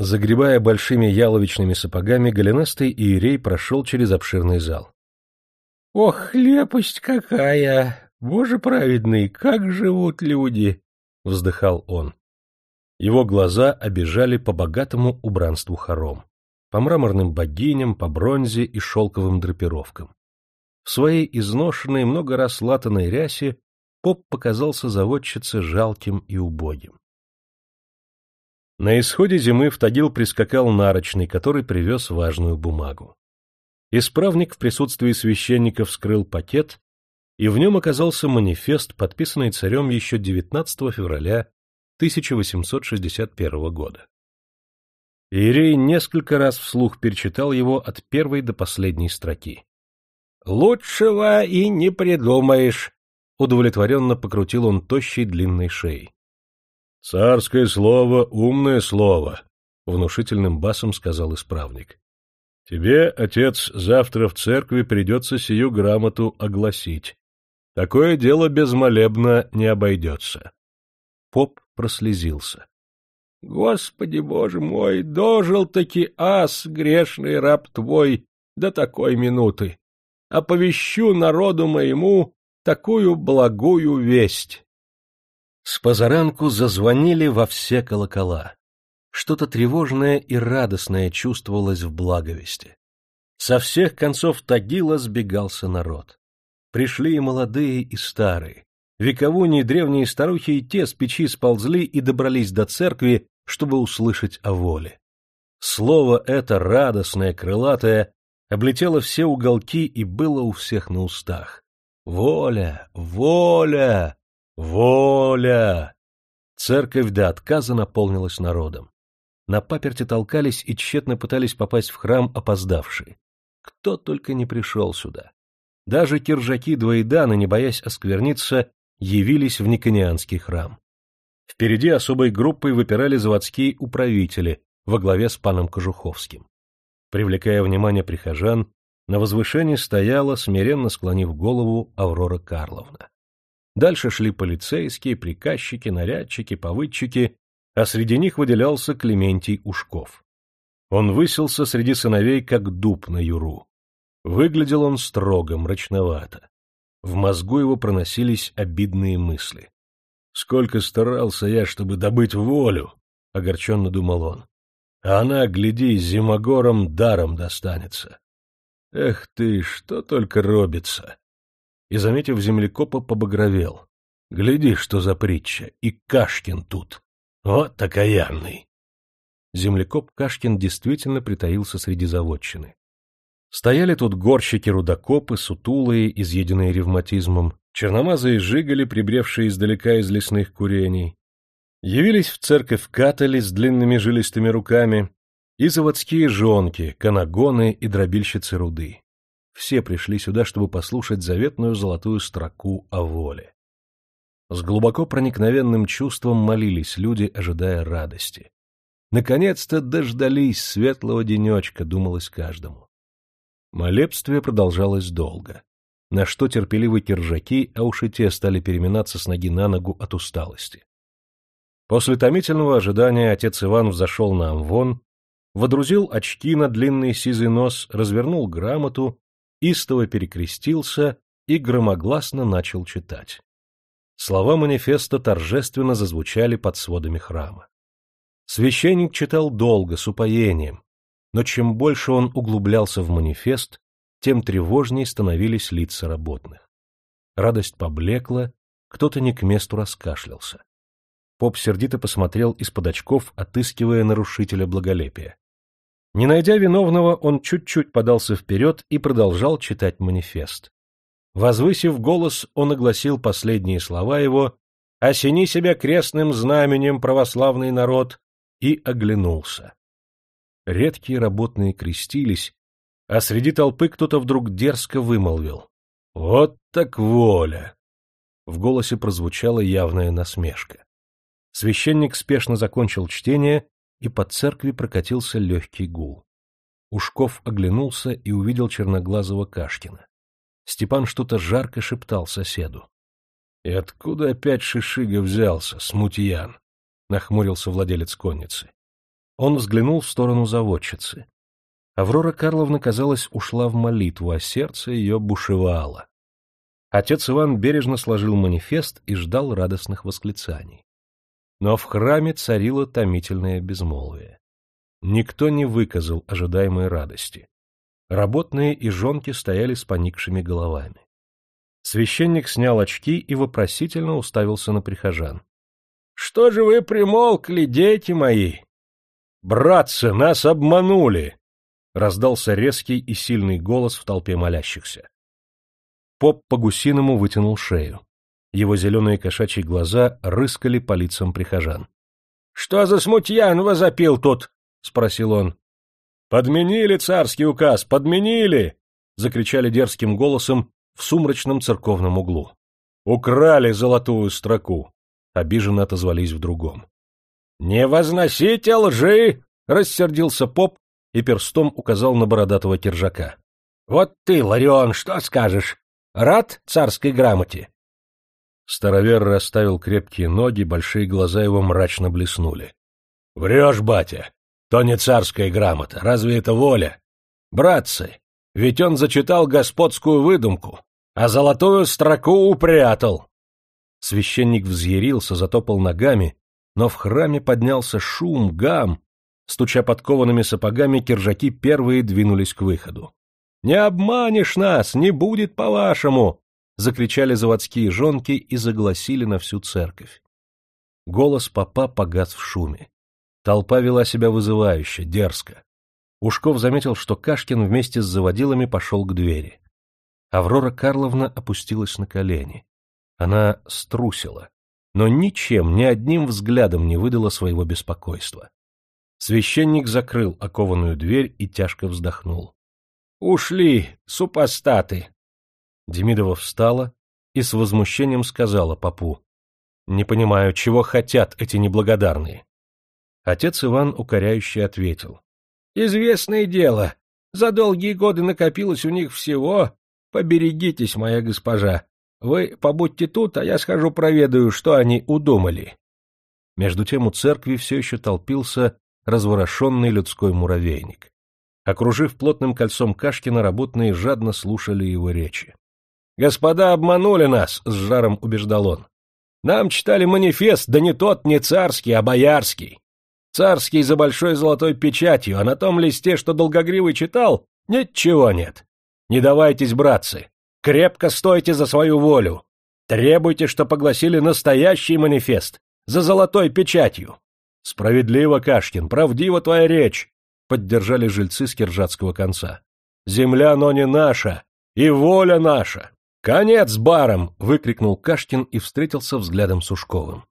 Загребая большими яловичными сапогами, голенастый иерей прошел через обширный зал. — Ох, лепость какая! Боже праведный, как живут люди! — вздыхал он. Его глаза обижали по богатому убранству хором, по мраморным богиням, по бронзе и шелковым драпировкам. В своей изношенной, много раз латанной рясе поп показался заводчице жалким и убогим. На исходе зимы в Тагил прискакал нарочный, который привез важную бумагу. Исправник в присутствии священника вскрыл пакет, и в нем оказался манифест, подписанный царем еще 19 февраля 1861 года. Иерей несколько раз вслух перечитал его от первой до последней строки. «Лучшего и не придумаешь», — удовлетворенно покрутил он тощей длинной шеей. «Царское слово — умное слово», — внушительным басом сказал исправник. «Тебе, отец, завтра в церкви придется сию грамоту огласить. Такое дело безмолебно не обойдется». Поп прослезился. — Господи, боже мой, дожил-таки ас, грешный раб твой, до такой минуты. Оповещу народу моему такую благую весть. С позаранку зазвонили во все колокола. Что-то тревожное и радостное чувствовалось в благовести. Со всех концов Тагила сбегался народ. Пришли и молодые, и старые, Вековуньи древние старухи и те с печи сползли и добрались до церкви, чтобы услышать о воле. Слово это, радостное, крылатое, облетело все уголки и было у всех на устах. Воля, воля, воля! Церковь до отказа наполнилась народом. На паперте толкались и тщетно пытались попасть в храм опоздавшие. Кто только не пришел сюда. Даже киржаки-двоеданы, не боясь оскверниться, явились в Никонианский храм. Впереди особой группой выпирали заводские управители во главе с паном Кожуховским. Привлекая внимание прихожан, на возвышении стояла, смиренно склонив голову, Аврора Карловна. Дальше шли полицейские, приказчики, нарядчики, повыдчики, а среди них выделялся Клементий Ушков. Он высился среди сыновей, как дуб на юру. Выглядел он строго, мрачновато. В мозгу его проносились обидные мысли. «Сколько старался я, чтобы добыть волю!» — огорченно думал он. «А она, гляди, зимогором даром достанется. Эх ты, что только робится!» И, заметив землекопа, побагровел. «Гляди, что за притча, и Кашкин тут! Вот окаянный!» Землекоп Кашкин действительно притаился среди заводчины. Стояли тут горщики-рудокопы, сутулые, изъеденные ревматизмом, черномазые жигали, прибревшие издалека из лесных курений. Явились в церковь катали с длинными жилистыми руками и заводские жонки, канагоны и дробильщицы руды. Все пришли сюда, чтобы послушать заветную золотую строку о воле. С глубоко проникновенным чувством молились люди, ожидая радости. Наконец-то дождались светлого денечка, думалось каждому. Молебствие продолжалось долго, на что терпеливы киржаки, а уж и те стали переминаться с ноги на ногу от усталости. После томительного ожидания отец Иван взошел на амвон, водрузил очки на длинный сизый нос, развернул грамоту, истово перекрестился и громогласно начал читать. Слова манифеста торжественно зазвучали под сводами храма. Священник читал долго, с упоением, но чем больше он углублялся в манифест, тем тревожнее становились лица работных. Радость поблекла, кто-то не к месту раскашлялся. Поп сердито посмотрел из-под очков, отыскивая нарушителя благолепия. Не найдя виновного, он чуть-чуть подался вперед и продолжал читать манифест. Возвысив голос, он огласил последние слова его «Осени себя крестным знаменем, православный народ!» и оглянулся. Редкие работные крестились, а среди толпы кто-то вдруг дерзко вымолвил. «Вот так воля!» В голосе прозвучала явная насмешка. Священник спешно закончил чтение, и по церкви прокатился легкий гул. Ушков оглянулся и увидел черноглазого Кашкина. Степан что-то жарко шептал соседу. — И откуда опять Шишига взялся, смутьян? — нахмурился владелец конницы. Он взглянул в сторону заводчицы. Аврора Карловна, казалось, ушла в молитву, а сердце ее бушевало. Отец Иван бережно сложил манифест и ждал радостных восклицаний. Но в храме царило томительное безмолвие. Никто не выказал ожидаемой радости. Работные и жонки стояли с поникшими головами. Священник снял очки и вопросительно уставился на прихожан. — Что же вы примолкли, дети мои? «Братцы, нас обманули!» — раздался резкий и сильный голос в толпе молящихся. Поп по-гусиному вытянул шею. Его зеленые кошачьи глаза рыскали по лицам прихожан. — Что за смутьян возопил тут? — спросил он. — Подменили царский указ, подменили! — закричали дерзким голосом в сумрачном церковном углу. — Украли золотую строку! — обиженно отозвались в другом. «Не возносите лжи!» — рассердился поп и перстом указал на бородатого киржака. «Вот ты, Ларион, что скажешь? Рад царской грамоте?» Старовер расставил крепкие ноги, большие глаза его мрачно блеснули. — Врешь, батя! То не царская грамота, разве это воля? Братцы, ведь он зачитал господскую выдумку, а золотую строку упрятал. Священник взъярился, затопал ногами но в храме поднялся шум, гам. Стуча подкованными сапогами, киржаки первые двинулись к выходу. «Не обманешь нас! Не будет по-вашему!» — закричали заводские жонки и загласили на всю церковь. Голос папа погас в шуме. Толпа вела себя вызывающе, дерзко. Ушков заметил, что Кашкин вместе с заводилами пошел к двери. Аврора Карловна опустилась на колени. Она струсила но ничем, ни одним взглядом не выдала своего беспокойства. Священник закрыл окованную дверь и тяжко вздохнул. — Ушли, супостаты! Демидова встала и с возмущением сказала попу. Не понимаю, чего хотят эти неблагодарные. Отец Иван укоряюще ответил. Известное дело. За долгие годы накопилось у них всего. Поберегитесь, моя госпожа. Вы побудьте тут, а я схожу проведаю, что они удумали. Между тем у церкви все еще толпился разворошенный людской муравейник. Окружив плотным кольцом Кашкина, работные жадно слушали его речи. «Господа обманули нас!» — с жаром убеждал он. «Нам читали манифест, да не тот, не царский, а боярский. Царский за большой золотой печатью, а на том листе, что Долгогривый читал, ничего нет. Не давайтесь, братцы. Крепко стойте за свою волю. Требуйте, что погласили настоящий манифест, за золотой печатью. Справедливо, Кашкин, правдива твоя речь, поддержали жильцы с Киржатского конца. Земля, но не наша, и воля наша. «Конец барам!» — выкрикнул Кашкин и встретился взглядом с Ушковым.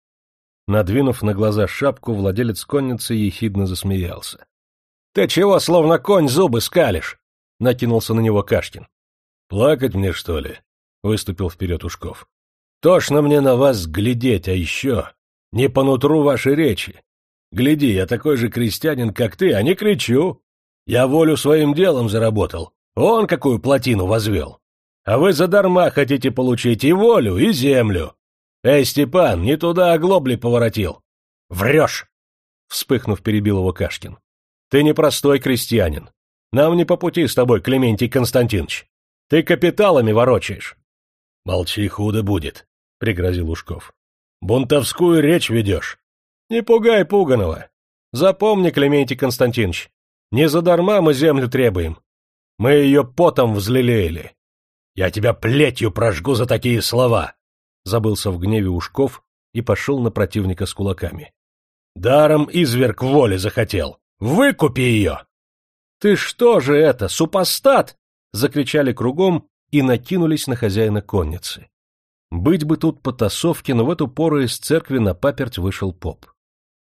Надвинув на глаза шапку, владелец конницы ехидно засмеялся. — Ты чего, словно конь, зубы скалишь? — накинулся на него Кашкин. — Плакать мне, что ли? — выступил вперед Ушков. — Тошно мне на вас глядеть, а еще не по нутру ваши речи. Гляди, я такой же крестьянин, как ты, а не кричу. Я волю своим делом заработал. Он какую плотину возвел. А вы задарма хотите получить и волю, и землю. Эй, Степан, не туда оглобли поворотил. Врешь! Вспыхнув, перебил его Кашкин. Ты не простой крестьянин. Нам не по пути с тобой, Клементий Константинович. Ты капиталами ворочаешь. Молчи, худо будет, пригрозил Ушков. Бунтовскую речь ведешь. Не пугай пуганого. Запомни, Клементий Константинович, не задарма мы землю требуем. Мы ее потом взлелеяли. Я тебя плетью прожгу за такие слова!» Забылся в гневе Ушков и пошел на противника с кулаками. «Даром изверг воли захотел! Выкупи ее!» «Ты что же это, супостат?» — закричали кругом и накинулись на хозяина конницы. Быть бы тут потасовки, но в эту пору из церкви на паперть вышел поп.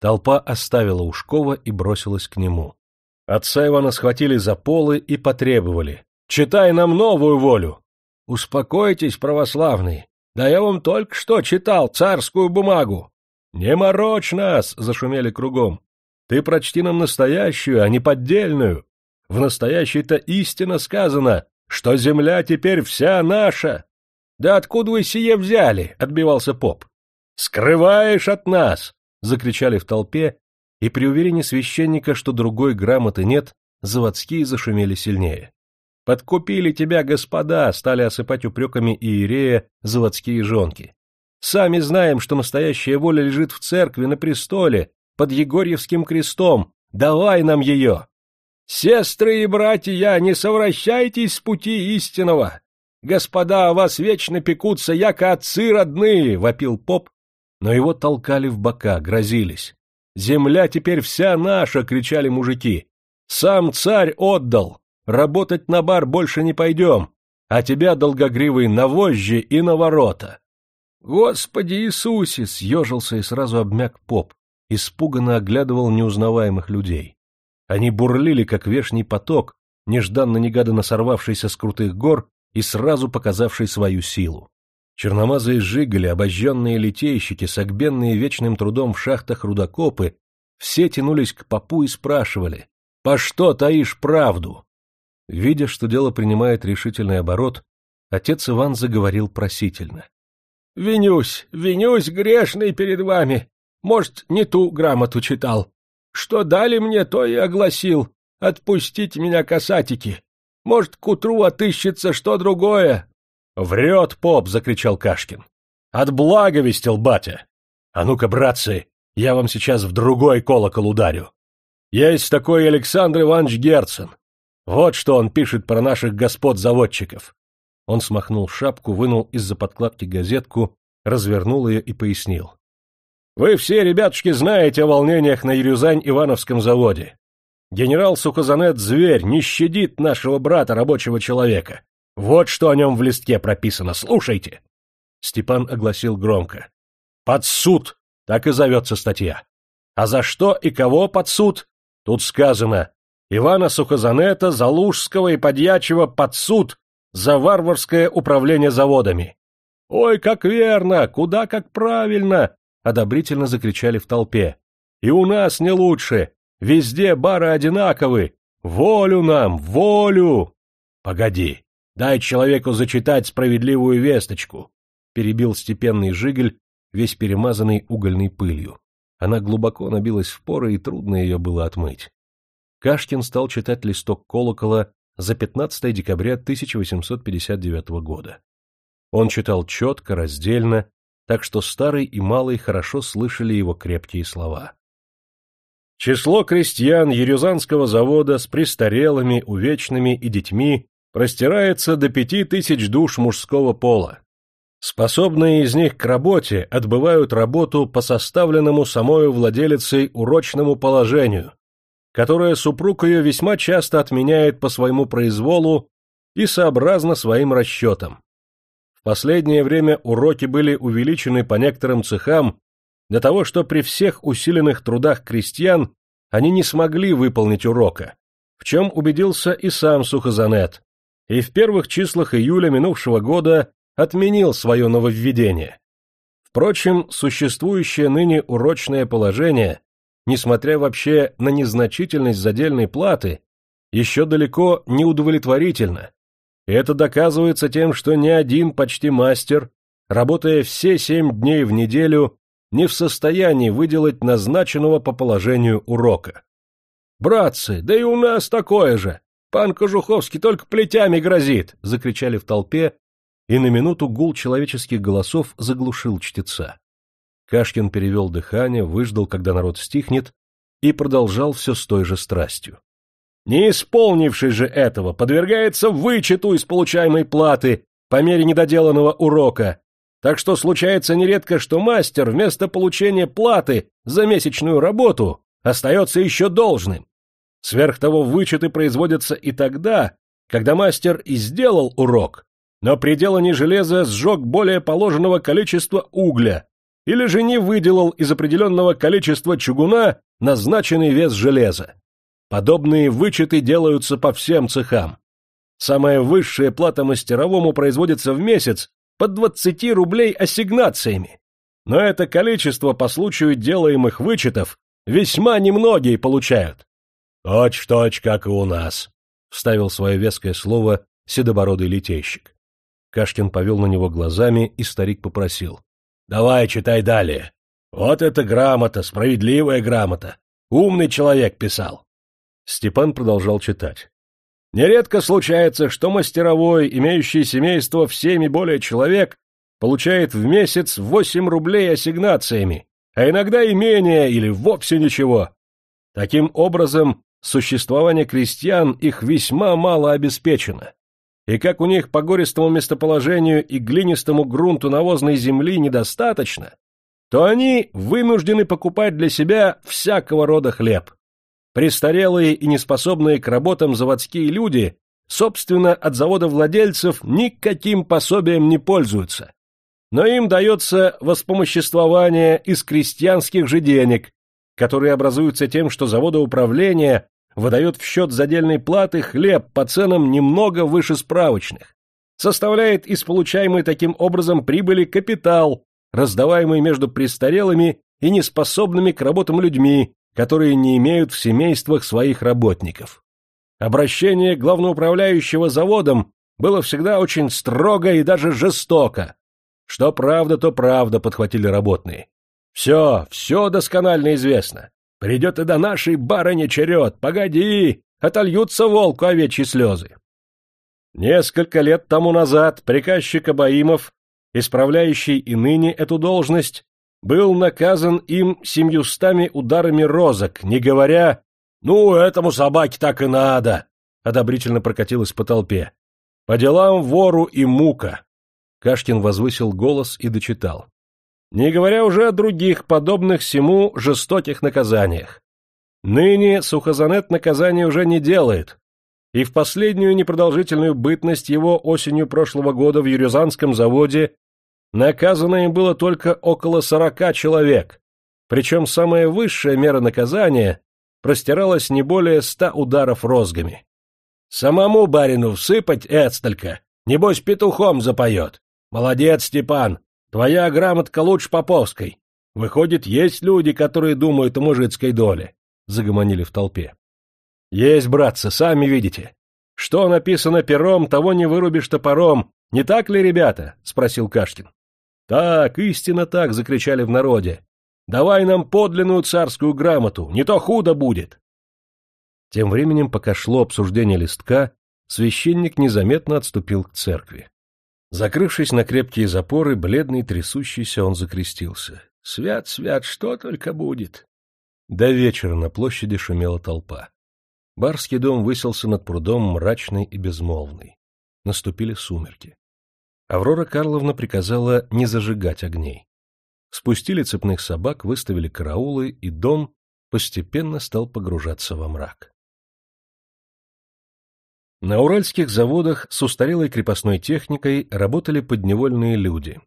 Толпа оставила Ушкова и бросилась к нему. Отца Ивана схватили за полы и потребовали. «Читай нам новую волю! — Успокойтесь, православный. Да я вам только что читал царскую бумагу. — Не морочь нас! — зашумели кругом. — Ты прочти нам настоящую, а не поддельную. В настоящей-то истина сказано, что земля теперь вся наша. — Да откуда вы сие взяли? — отбивался поп. — Скрываешь от нас! — закричали в толпе, и при уверении священника, что другой грамоты нет, заводские зашумели сильнее. Подкупили тебя, господа, стали осыпать упреками Иерея заводские жонки. Сами знаем, что настоящая воля лежит в церкви на престоле, под Егорьевским крестом. Давай нам ее! Сестры и братья, не совращайтесь с пути истинного! Господа о вас вечно пекутся, яко отцы родные, — вопил поп, но его толкали в бока, грозились. «Земля теперь вся наша!» — кричали мужики. «Сам царь отдал! Работать на бар больше не пойдем, а тебя, долгогривый, на вожжи и на ворота. Господи Иисусе! Съежился и сразу обмяк поп, испуганно оглядывал неузнаваемых людей. Они бурлили, как вешний поток, нежданно-негаданно сорвавшийся с крутых гор и сразу показавший свою силу. Черномазые жигали, обожженные литейщики, согбенные вечным трудом в шахтах рудокопы, все тянулись к попу и спрашивали, «По что таишь правду?» Видя, что дело принимает решительный оборот, отец Иван заговорил просительно. — Винюсь, винюсь, грешный перед вами. Может, не ту грамоту читал. Что дали мне, то и огласил. Отпустите меня, касатики. Может, к утру отыщется что другое. — Врет поп! — закричал Кашкин. — Отблаговестил батя. А ну-ка, братцы, я вам сейчас в другой колокол ударю. Есть такой Александр Иванович Герцен. Вот что он пишет про наших господ-заводчиков. Он смахнул шапку, вынул из-за подкладки газетку, развернул ее и пояснил. Вы все, ребятушки, знаете о волнениях на Юрюзань-Ивановском заводе. Генерал Сухозанет зверь не щадит нашего брата, рабочего человека. Вот что о нем в листке прописано, слушайте. Степан огласил громко. Под суд, так и зовется статья. А за что и кого под суд? Тут сказано, Ивана Сухозанета, Залужского и Подьячего под суд за варварское управление заводами. «Ой, как верно! Куда как правильно!» — одобрительно закричали в толпе. «И у нас не лучше! Везде бары одинаковы! Волю нам, волю!» «Погоди, дай человеку зачитать справедливую весточку!» — перебил степенный Жигель, весь перемазанный угольной пылью. Она глубоко набилась в поры, и трудно ее было отмыть. Кашкин стал читать листок колокола за 15 декабря 1859 года. Он читал четко, раздельно, так что старый и малый хорошо слышали его крепкие слова. Число крестьян Ерюзанского завода с престарелыми, увечными и детьми простирается до пяти тысяч душ мужского пола. Способные из них к работе отбывают работу по составленному самою владелицей урочному положению, которое супруг ее весьма часто отменяет по своему произволу и сообразно своим расчетам. В последнее время уроки были увеличены по некоторым цехам до того, что при всех усиленных трудах крестьян они не смогли выполнить урока, в чем убедился и сам Сухозанет, и в первых числах июля минувшего года отменил свое нововведение. Впрочем, существующее ныне урочное положение, несмотря вообще на незначительность задельной платы, еще далеко не удовлетворительно. Это доказывается тем, что ни один почти мастер, работая все семь дней в неделю, не в состоянии выделать назначенного по положению урока. «Братцы, да и у нас такое же! Пан Кожуховский только плетями грозит!» — закричали в толпе, и на минуту гул человеческих голосов заглушил чтеца. Кашкин перевел дыхание, выждал, когда народ стихнет, и продолжал все с той же страстью. Не исполнивший же этого подвергается вычету из получаемой платы по мере недоделанного урока, так что случается нередко, что мастер вместо получения платы за месячную работу остается еще должным. Сверх того, вычеты производятся и тогда, когда мастер и сделал урок, но при делании железа сжег более положенного количества угля или же не выделал из определенного количества чугуна назначенный вес железа. Подобные вычеты делаются по всем цехам. Самая высшая плата мастеровому производится в месяц под 20 рублей ассигнациями. Но это количество по случаю делаемых вычетов весьма немногие получают. «Точь-в-точь, как и у нас», — вставил свое веское слово седобородый литейщик. Кашкин повел на него глазами, и старик попросил. — Давай, читай далее. Вот это грамота, справедливая грамота. Умный человек писал. Степан продолжал читать. Нередко случается, что мастеровой, имеющий семейство в семь и более человек, получает в месяц восемь рублей ассигнациями, а иногда и менее или вовсе ничего. Таким образом, существование крестьян их весьма мало обеспечено и как у них по гористому местоположению и глинистому грунту навозной земли недостаточно, то они вынуждены покупать для себя всякого рода хлеб. Престарелые и неспособные к работам заводские люди, собственно, от завода владельцев никаким пособием не пользуются. Но им дается воспомоществование из крестьянских же денег, которые образуются тем, что завода управления выдает в счет задельной платы хлеб по ценам немного выше справочных, составляет из получаемой таким образом прибыли капитал, раздаваемый между престарелыми и неспособными к работам людьми, которые не имеют в семействах своих работников. Обращение главноуправляющего заводом было всегда очень строго и даже жестоко. Что правда, то правда, подхватили работные. Все, все досконально известно. Придет и до нашей барыни черед. Погоди, отольются волку овечьи слезы. Несколько лет тому назад приказчик Абаимов, исправляющий и ныне эту должность, был наказан им семьюстами ударами розок, не говоря «Ну, этому собаке так и надо», — одобрительно прокатилась по толпе. «По делам вору и мука». Кашкин возвысил голос и дочитал не говоря уже о других подобных всему жестоких наказаниях. Ныне Сухозанет наказания уже не делает, и в последнюю непродолжительную бытность его осенью прошлого года в Юрюзанском заводе наказано им было только около сорока человек, причем самая высшая мера наказания простиралась не более ста ударов розгами. «Самому барину всыпать эцтолько, небось петухом запоет. Молодец, Степан! Твоя грамотка лучше Поповской. Выходит, есть люди, которые думают о мужицкой доле. Загомонили в толпе. Есть, братцы, сами видите. Что написано пером, того не вырубишь топором. Не так ли, ребята? Спросил Кашкин. Так, истинно так, закричали в народе. Давай нам подлинную царскую грамоту, не то худо будет. Тем временем, пока шло обсуждение листка, священник незаметно отступил к церкви. Закрывшись на крепкие запоры, бледный, трясущийся, он закрестился. «Свят, свят, что только будет!» До вечера на площади шумела толпа. Барский дом выселся над прудом мрачный и безмолвный. Наступили сумерки. Аврора Карловна приказала не зажигать огней. Спустили цепных собак, выставили караулы, и дом постепенно стал погружаться во мрак. На уральских заводах с устарелой крепостной техникой работали подневольные люди,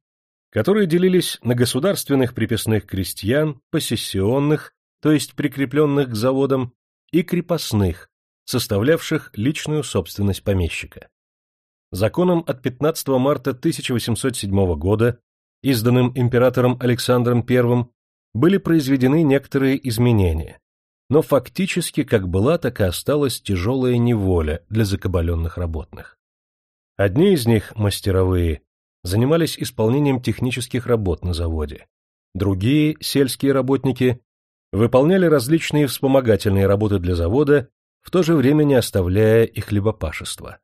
которые делились на государственных приписных крестьян, посессионных, то есть прикрепленных к заводам, и крепостных, составлявших личную собственность помещика. Законом от 15 марта 1807 года, изданным императором Александром I, были произведены некоторые изменения, но фактически как была, так и осталась тяжелая неволя для закабаленных работных. Одни из них, мастеровые, занимались исполнением технических работ на заводе, другие, сельские работники, выполняли различные вспомогательные работы для завода, в то же время не оставляя и хлебопашество.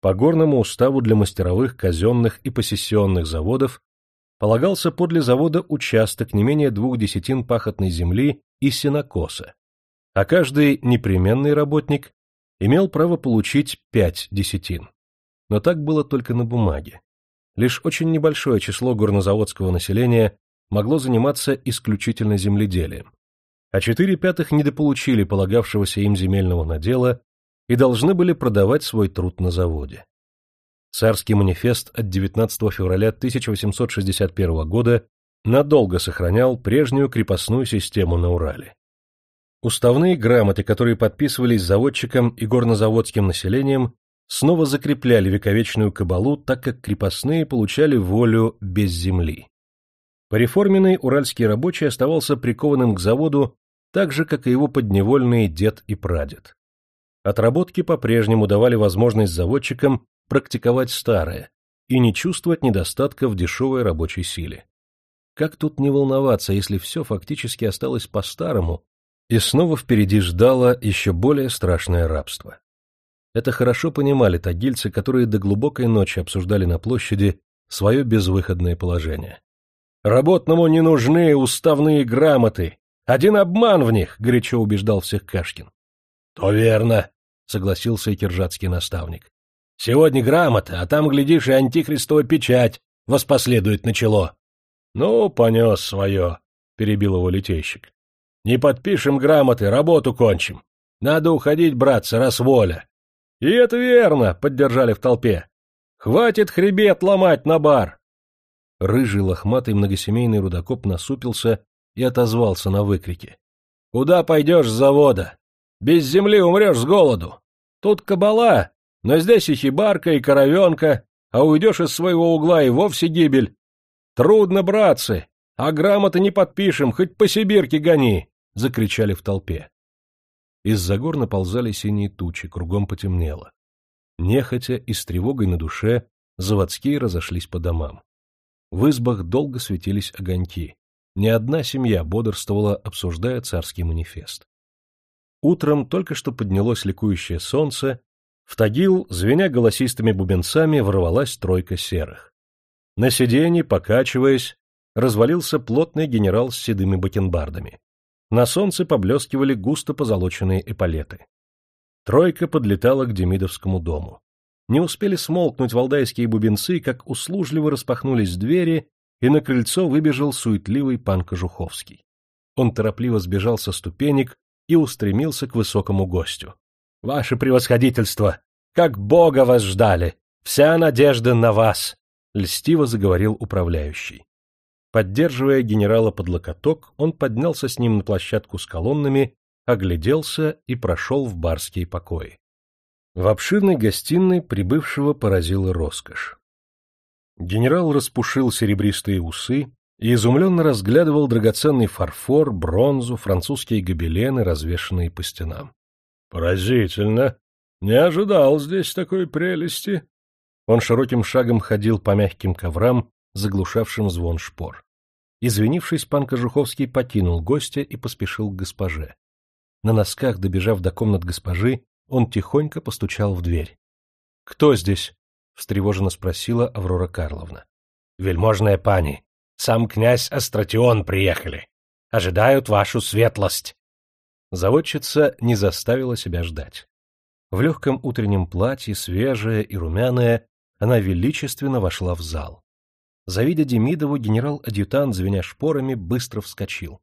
По горному уставу для мастеровых казенных и посессионных заводов полагался подле завода участок не менее двух десятин пахотной земли и сенокоса, а каждый непременный работник имел право получить пять десятин. Но так было только на бумаге. Лишь очень небольшое число горнозаводского населения могло заниматься исключительно земледелием, а четыре пятых недополучили полагавшегося им земельного надела и должны были продавать свой труд на заводе. Царский манифест от 19 февраля 1861 года надолго сохранял прежнюю крепостную систему на Урале. Уставные грамоты, которые подписывались заводчиком и горнозаводским населением, снова закрепляли вековечную кабалу, так как крепостные получали волю без земли. Пореформенный уральский рабочий оставался прикованным к заводу так же, как и его подневольные дед и прадед. Отработки по-прежнему давали возможность заводчикам практиковать старое и не чувствовать недостатка в дешевой рабочей силе. Как тут не волноваться, если все фактически осталось по-старому, и снова впереди ждало еще более страшное рабство. Это хорошо понимали тагильцы, которые до глубокой ночи обсуждали на площади свое безвыходное положение. «Работному не нужны уставные грамоты. Один обман в них», — горячо убеждал всех Кашкин. «То верно», — согласился и киржатский наставник. «Сегодня грамота, а там, глядишь, и антихристова печать воспоследует начало». «Ну, понес свое», — перебил его литейщик. Не подпишем грамоты, работу кончим. Надо уходить, братцы, раз воля. И это верно, поддержали в толпе. Хватит хребет ломать на бар. Рыжий лохматый многосемейный рудокоп насупился и отозвался на выкрики. Куда пойдешь с завода? Без земли умрешь с голоду. Тут кабала, но здесь и хибарка, и коровенка, а уйдешь из своего угла и вовсе гибель. Трудно, братцы, а грамоты не подпишем, хоть по Сибирке гони. — закричали в толпе. Из-за гор наползали синие тучи, кругом потемнело. Нехотя и с тревогой на душе заводские разошлись по домам. В избах долго светились огоньки. Ни одна семья бодрствовала, обсуждая царский манифест. Утром только что поднялось ликующее солнце, в Тагил, звеня голосистыми бубенцами, ворвалась тройка серых. На сиденье, покачиваясь, развалился плотный генерал с седыми бакенбардами. На солнце поблескивали густо позолоченные эполеты. Тройка подлетала к Демидовскому дому. Не успели смолкнуть валдайские бубенцы, как услужливо распахнулись двери, и на крыльцо выбежал суетливый пан Кожуховский. Он торопливо сбежал со ступенек и устремился к высокому гостю. — Ваше превосходительство! Как Бога вас ждали! Вся надежда на вас! — льстиво заговорил управляющий. Поддерживая генерала под локоток, он поднялся с ним на площадку с колоннами, огляделся и прошел в барские покои. В обширной гостиной прибывшего поразила роскошь. Генерал распушил серебристые усы и изумленно разглядывал драгоценный фарфор, бронзу, французские гобелены, развешанные по стенам. — Поразительно! Не ожидал здесь такой прелести. Он широким шагом ходил по мягким коврам, заглушавшим звон шпор. Извинившись, пан Кожуховский покинул гостя и поспешил к госпоже. На носках, добежав до комнат госпожи, он тихонько постучал в дверь. — Кто здесь? — встревоженно спросила Аврора Карловна. — Вельможная пани, сам князь Астратион приехали. Ожидают вашу светлость. Заводчица не заставила себя ждать. В легком утреннем платье, свежая и румяная, она величественно вошла в зал. Завидя Демидову, генерал-адъютант, звеня шпорами, быстро вскочил.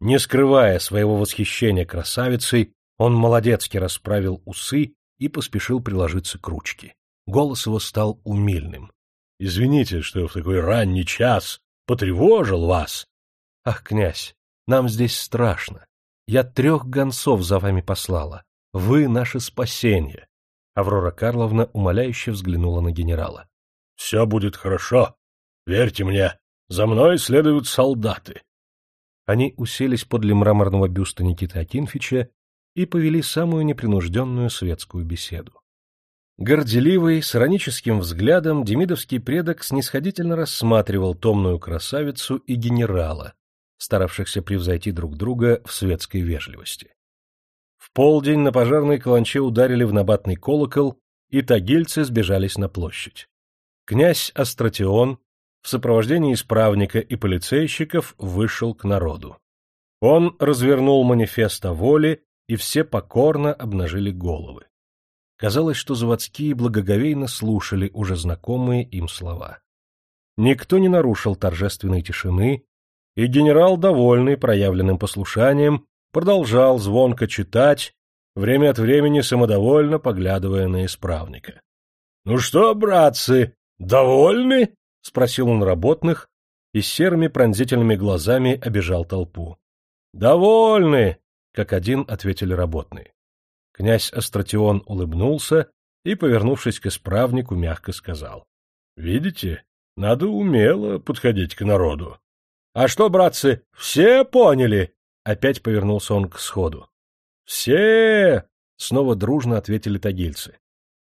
Не скрывая своего восхищения красавицей, он молодецки расправил усы и поспешил приложиться к ручке. Голос его стал умильным. — Извините, что в такой ранний час потревожил вас. — Ах, князь, нам здесь страшно. Я трех гонцов за вами послала. Вы — наше спасение. Аврора Карловна умоляюще взглянула на генерала. — Все будет хорошо. Верьте мне, за мной следуют солдаты. Они уселись подле мраморного бюста Никиты Акинфича и повели самую непринужденную светскую беседу. Горделивый, с ироническим взглядом, демидовский предок снисходительно рассматривал томную красавицу и генерала, старавшихся превзойти друг друга в светской вежливости. В полдень на пожарной каланче ударили в набатный колокол, и тагильцы сбежались на площадь. Князь Астратион в сопровождении исправника и полицейщиков вышел к народу. Он развернул манифест о воле, и все покорно обнажили головы. Казалось, что заводские благоговейно слушали уже знакомые им слова. Никто не нарушил торжественной тишины, и генерал, довольный проявленным послушанием, продолжал звонко читать, время от времени самодовольно поглядывая на исправника. — Ну что, братцы, довольны? — спросил он работных и серыми пронзительными глазами обижал толпу. — Довольны! — как один ответили работные. Князь Астратион улыбнулся и, повернувшись к исправнику, мягко сказал. — Видите, надо умело подходить к народу. — А что, братцы, все поняли? — опять повернулся он к сходу. — Все! — снова дружно ответили тагильцы. —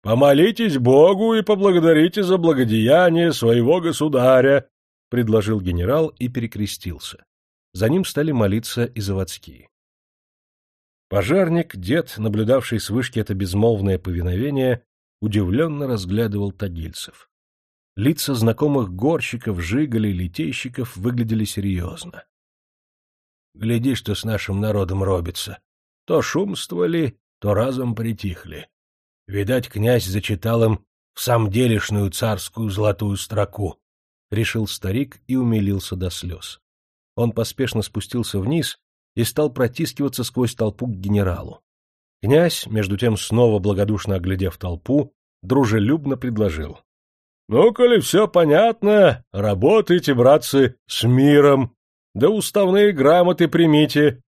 Помолитесь Богу и поблагодарите за благодеяние своего государя, — предложил генерал и перекрестился. За ним стали молиться и заводские. Пожарник, дед, наблюдавший с вышки это безмолвное повиновение, удивленно разглядывал тагильцев. Лица знакомых горщиков, жиголей, литейщиков выглядели серьезно. — Гляди, что с нашим народом робится. То шумствовали, то разом притихли. Видать, князь зачитал им в самом царскую золотую строку, — решил старик и умилился до слез. Он поспешно спустился вниз и стал протискиваться сквозь толпу к генералу. Князь, между тем снова благодушно оглядев толпу, дружелюбно предложил. — Ну, коли все понятно, работайте, братцы, с миром, да уставные грамоты примите.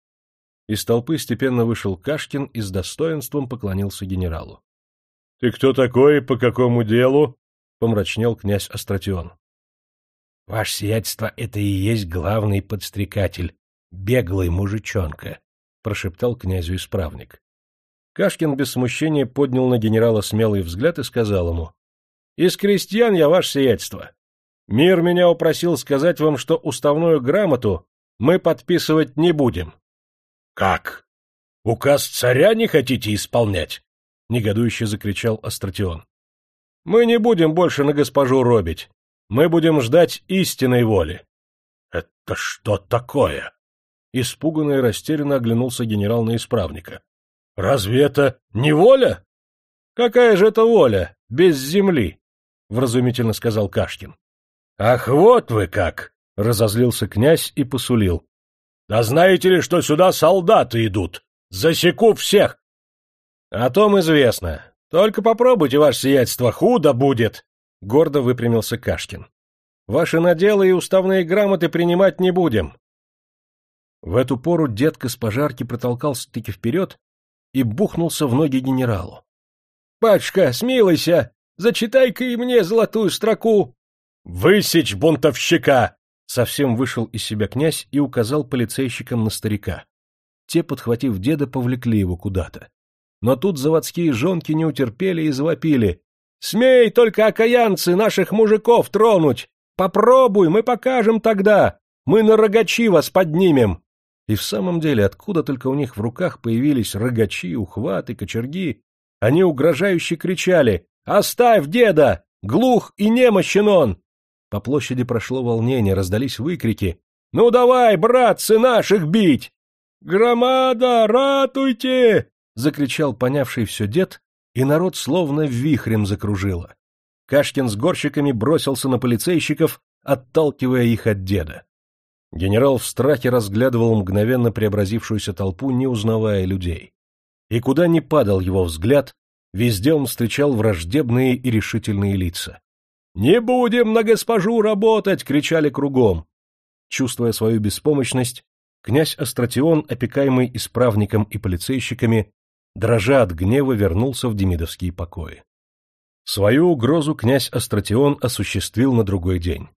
Из толпы степенно вышел Кашкин и с достоинством поклонился генералу. — Ты кто такой и по какому делу? — помрачнел князь Астратион. — Ваше сиятельство, это и есть главный подстрекатель беглый мужичонка, — прошептал князю исправник. Кашкин без смущения поднял на генерала смелый взгляд и сказал ему. — Из крестьян я ваше сиятельство. Мир меня упросил сказать вам, что уставную грамоту мы подписывать не будем. — Как? Указ царя не хотите исполнять? — негодующе закричал Астратион. — Мы не будем больше на госпожу робить. Мы будем ждать истинной воли. — Это что такое? Испуганно и растерянно оглянулся генерал на исправника. — Разве это не воля? — Какая же это воля, без земли? — вразумительно сказал Кашкин. — Ах, вот вы как! — разозлился князь и посулил. — Да знаете ли, что сюда солдаты идут? Засеку всех! — О том известно. Только попробуйте, ваше сиятельство, худо будет! — гордо выпрямился Кашкин. — Ваши наделы и уставные грамоты принимать не будем. В эту пору детка с пожарки протолкался-таки вперед и бухнулся в ноги генералу. — Батюшка, смилуйся! Зачитай-ка и мне золотую строку! «Высечь бунтовщика!» Совсем вышел из себя князь и указал полицейщикам на старика. Те, подхватив деда, повлекли его куда-то. Но тут заводские жонки не утерпели и завопили. «Смей только окаянцы наших мужиков тронуть! Попробуй, мы покажем тогда! Мы на рогачи вас поднимем!» И в самом деле, откуда только у них в руках появились рогачи, ухваты, кочерги, они угрожающе кричали «Оставь деда! Глух и немощен он!» По площади прошло волнение, раздались выкрики «Ну давай, братцы, наших бить!» «Громада, ратуйте!» — закричал понявший все дед, и народ словно вихрем закружило. Кашкин с горщиками бросился на полицейщиков, отталкивая их от деда. Генерал в страхе разглядывал мгновенно преобразившуюся толпу, не узнавая людей. И куда ни падал его взгляд, везде он встречал враждебные и решительные лица. «Не будем на госпожу работать!» — кричали кругом. Чувствуя свою беспомощность, князь Астратион, опекаемый исправником и полицейщиками, дрожа от гнева, вернулся в демидовские покои. Свою угрозу князь Астратион осуществил на другой день.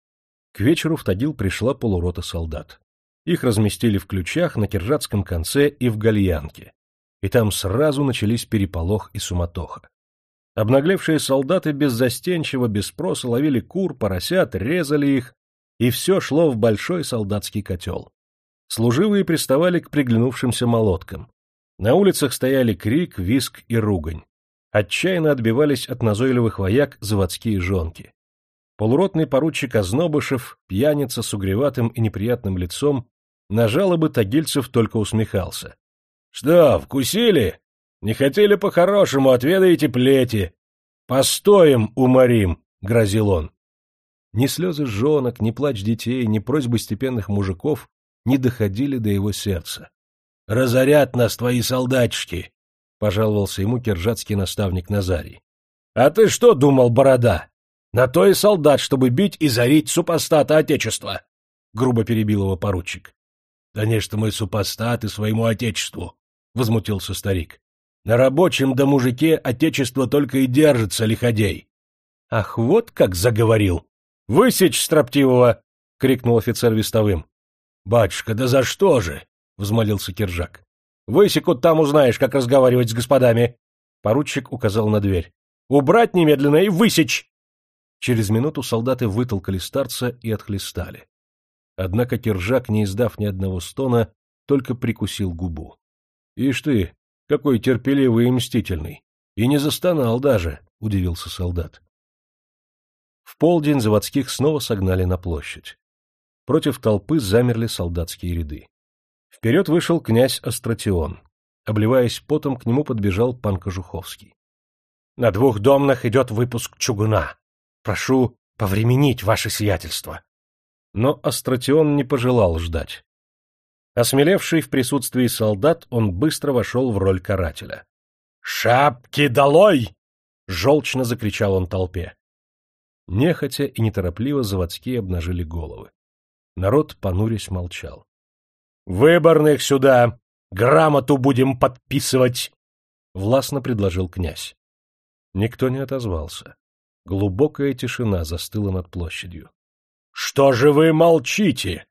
К вечеру в Тагил пришла полурота солдат. Их разместили в ключах на Киржатском конце и в Гальянке. И там сразу начались переполох и суматоха. Обнаглевшие солдаты беззастенчиво, без спроса ловили кур, поросят, резали их, и все шло в большой солдатский котел. Служивые приставали к приглянувшимся молоткам. На улицах стояли крик, виск и ругань. Отчаянно отбивались от назойливых вояк заводские жонки. Полуротный поручик Ознобышев, пьяница с угреватым и неприятным лицом, на жалобы тагильцев только усмехался. — Что, вкусили? Не хотели по-хорошему, отведаете плети. Постоим, уморим, — грозил он. Ни слезы женок, ни плач детей, ни просьбы степенных мужиков не доходили до его сердца. — Разорят нас твои солдатчики, — пожаловался ему киржатский наставник Назарий. — А ты что думал, борода? На то и солдат, чтобы бить и зарить супостата Отечества! — грубо перебил его поручик. — Конечно, мы супостаты своему Отечеству, — возмутился старик. На рабочем да мужике отечество только и держится, лиходей. — Ах, вот как заговорил! — Высечь строптивого! — крикнул офицер вестовым. — Батюшка, да за что же? — взмолился Киржак. — Высекут там узнаешь, как разговаривать с господами. Поручик указал на дверь. — Убрать немедленно и высечь! Через минуту солдаты вытолкали старца и отхлестали. Однако Киржак, не издав ни одного стона, только прикусил губу. — Ишь ты, какой терпеливый и мстительный. И не застонал даже, — удивился солдат. В полдень заводских снова согнали на площадь. Против толпы замерли солдатские ряды. Вперед вышел князь Астратион. Обливаясь потом, к нему подбежал пан Кожуховский. — На двух домнах идет выпуск чугуна. Прошу повременить ваше сиятельство. Но Астратион не пожелал ждать. Осмелевший в присутствии солдат, он быстро вошел в роль карателя. «Шапки долой!» — желчно закричал он толпе. Нехотя и неторопливо заводские обнажили головы. Народ, понурясь, молчал. «Выборных сюда! Грамоту будем подписывать!» — властно предложил князь. Никто не отозвался. Глубокая тишина застыла над площадью. — Что же вы молчите?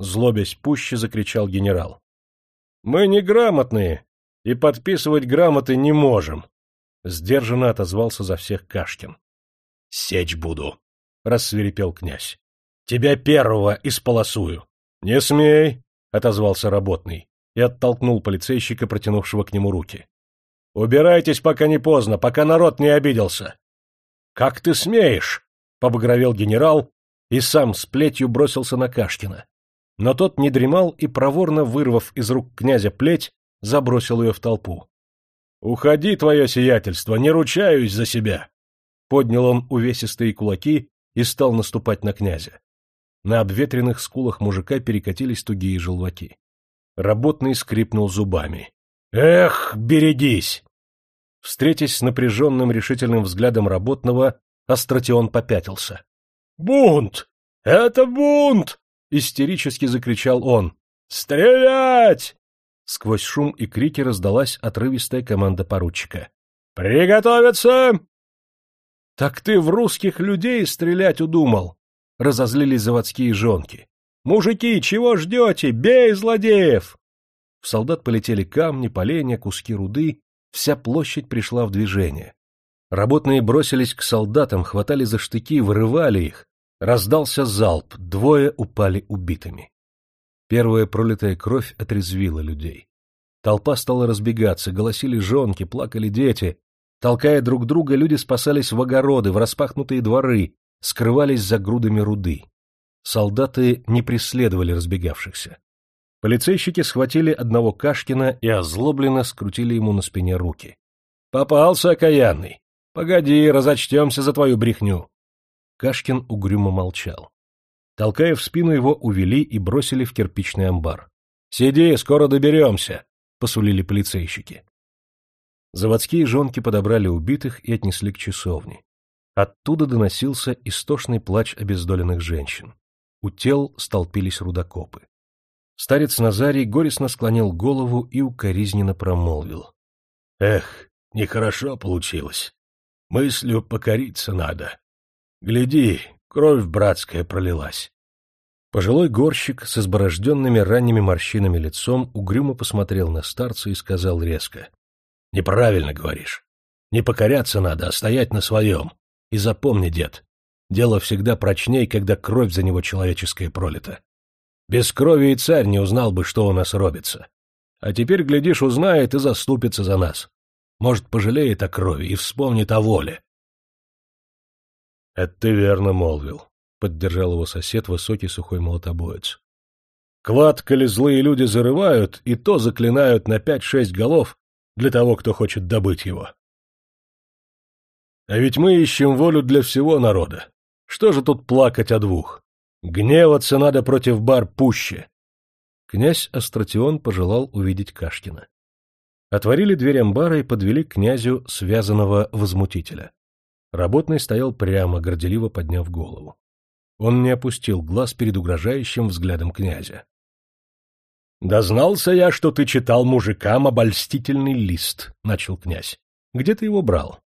Злобясь пуще, закричал генерал. «Мы неграмотные и подписывать грамоты не можем», — сдержанно отозвался за всех Кашкин. «Сечь буду», — рассверепел князь. «Тебя первого исполосую». «Не смей», — отозвался работный и оттолкнул полицейщика, протянувшего к нему руки. «Убирайтесь, пока не поздно, пока народ не обиделся». «Как ты смеешь?» — побагровел генерал и сам с плетью бросился на Кашкина но тот не дремал и, проворно вырвав из рук князя плеть, забросил ее в толпу. — Уходи, твое сиятельство, не ручаюсь за себя! Поднял он увесистые кулаки и стал наступать на князя. На обветренных скулах мужика перекатились тугие желваки. Работный скрипнул зубами. — Эх, берегись! Встретясь с напряженным решительным взглядом работного, Астратион попятился. — Бунт! Это бунт! — истерически закричал он. «Стрелять!» Сквозь шум и крики раздалась отрывистая команда поручика. «Приготовиться!» «Так ты в русских людей стрелять удумал!» Разозлились заводские жонки. «Мужики, чего ждете? Бей злодеев!» В солдат полетели камни, поленья, куски руды, вся площадь пришла в движение. Работные бросились к солдатам, хватали за штыки, вырывали их. Раздался залп, двое упали убитыми. Первая пролитая кровь отрезвила людей. Толпа стала разбегаться, голосили жонки, плакали дети. Толкая друг друга, люди спасались в огороды, в распахнутые дворы, скрывались за грудами руды. Солдаты не преследовали разбегавшихся. Полицейщики схватили одного Кашкина и озлобленно скрутили ему на спине руки. — Попался, окаянный! Погоди, разочтемся за твою брехню! Кашкин угрюмо молчал. Толкая в спину его, увели и бросили в кирпичный амбар. — Сиди, скоро доберемся! — посулили полицейщики. Заводские жонки подобрали убитых и отнесли к часовне. Оттуда доносился истошный плач обездоленных женщин. У тел столпились рудокопы. Старец Назарий горестно склонил голову и укоризненно промолвил. — Эх, нехорошо получилось. Мыслью покориться надо. Гляди, кровь братская пролилась. Пожилой горщик с изборожденными ранними морщинами лицом угрюмо посмотрел на старца и сказал резко. — Неправильно говоришь. Не покоряться надо, а стоять на своем. И запомни, дед, дело всегда прочней, когда кровь за него человеческая пролита. Без крови и царь не узнал бы, что у нас робится. А теперь, глядишь, узнает и заступится за нас. Может, пожалеет о крови и вспомнит о воле. — Это ты верно молвил, — поддержал его сосед, высокий сухой молотобоец. — Клад, коли злые люди зарывают, и то заклинают на пять-шесть голов для того, кто хочет добыть его. А ведь мы ищем волю для всего народа. Что же тут плакать о двух? Гневаться надо против бар пуще. Князь Астратион пожелал увидеть Кашкина. Отворили дверь амбара и подвели к князю связанного возмутителя. Работный стоял прямо, горделиво подняв голову. Он не опустил глаз перед угрожающим взглядом князя. — Дознался я, что ты читал мужикам обольстительный лист, — начал князь. — Где ты его брал? —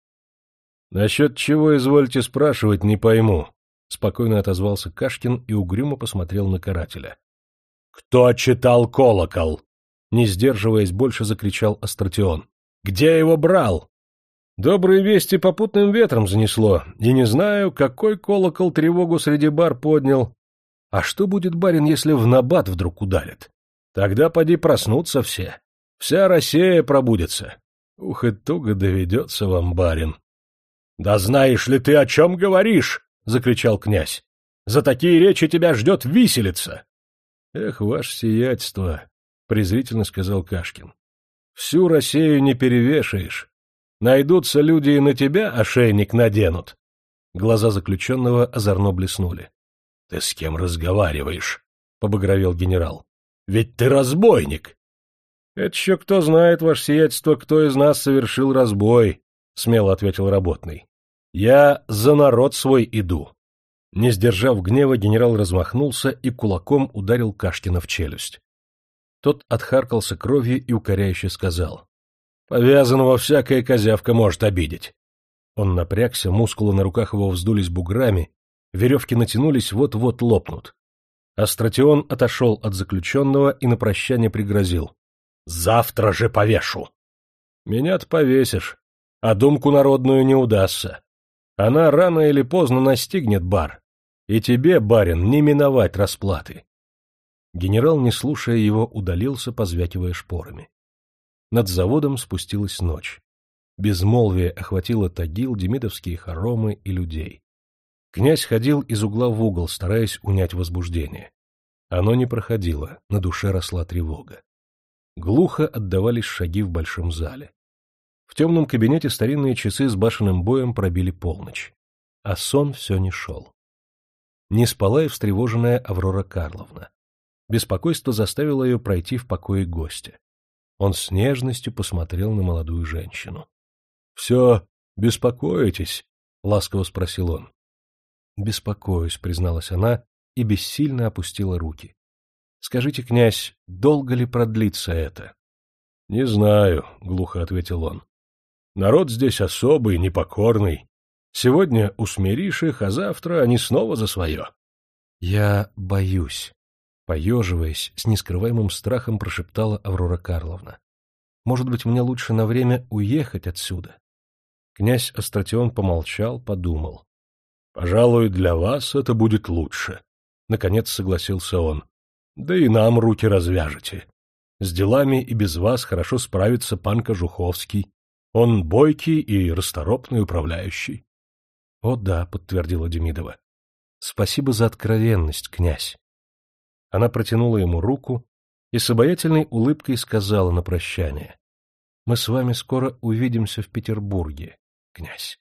Насчет чего, извольте спрашивать, не пойму, — спокойно отозвался Кашкин и угрюмо посмотрел на карателя. — Кто читал колокол? — не сдерживаясь больше, закричал Астратион. — Где его брал? — Добрые вести попутным ветром занесло, и не знаю, какой колокол тревогу среди бар поднял. А что будет, барин, если в набат вдруг ударит? Тогда поди проснутся все. Вся Россия пробудется. Ух, и туго доведется вам, барин. — Да знаешь ли ты, о чем говоришь? — закричал князь. — За такие речи тебя ждет виселица. — Эх, ваше сиятельство, — презрительно сказал Кашкин. — Всю Россию не перевешаешь. Найдутся люди и на тебя ошейник наденут. Глаза заключенного озорно блеснули. — Ты с кем разговариваешь? — побагровел генерал. — Ведь ты разбойник! — Это еще кто знает, ваше сиятельство, кто из нас совершил разбой, — смело ответил работный. Я за народ свой иду. Не сдержав гнева, генерал размахнулся и кулаком ударил Кашкина в челюсть. Тот отхаркался кровью и укоряюще сказал. — Повязанного всякая козявка может обидеть. Он напрягся, мускулы на руках его вздулись буграми, веревки натянулись, вот-вот лопнут. Астратион отошел от заключенного и на прощание пригрозил. — Завтра же повешу! — Меня-то повесишь, а думку народную не удастся. Она рано или поздно настигнет бар, и тебе, барин, не миновать расплаты. Генерал, не слушая его, удалился, позвякивая шпорами. Над заводом спустилась ночь. Безмолвие охватило Тагил, демидовские хоромы и людей. Князь ходил из угла в угол, стараясь унять возбуждение. Оно не проходило, на душе росла тревога. Глухо отдавались шаги в большом зале. В темном кабинете старинные часы с башенным боем пробили полночь. А сон все не шел. Не спала и встревоженная Аврора Карловна. Беспокойство заставило ее пройти в покое гостя. Он с нежностью посмотрел на молодую женщину. — Все беспокоитесь? — ласково спросил он. — Беспокоюсь, — призналась она и бессильно опустила руки. — Скажите, князь, долго ли продлится это? — Не знаю, — глухо ответил он. Народ здесь особый, непокорный. Сегодня усмиришь их, а завтра они снова за свое. Я боюсь, поеживаясь, с нескрываемым страхом прошептала Аврора Карловна. Может быть, мне лучше на время уехать отсюда? Князь Астратион помолчал, подумал. — Пожалуй, для вас это будет лучше. Наконец согласился он. — Да и нам руки развяжете. С делами и без вас хорошо справится пан Кожуховский. Он бойкий и расторопный управляющий. — О да, — подтвердила Демидова. — Спасибо за откровенность, князь. Она протянула ему руку и с обаятельной улыбкой сказала на прощание. — Мы с вами скоро увидимся в Петербурге, князь.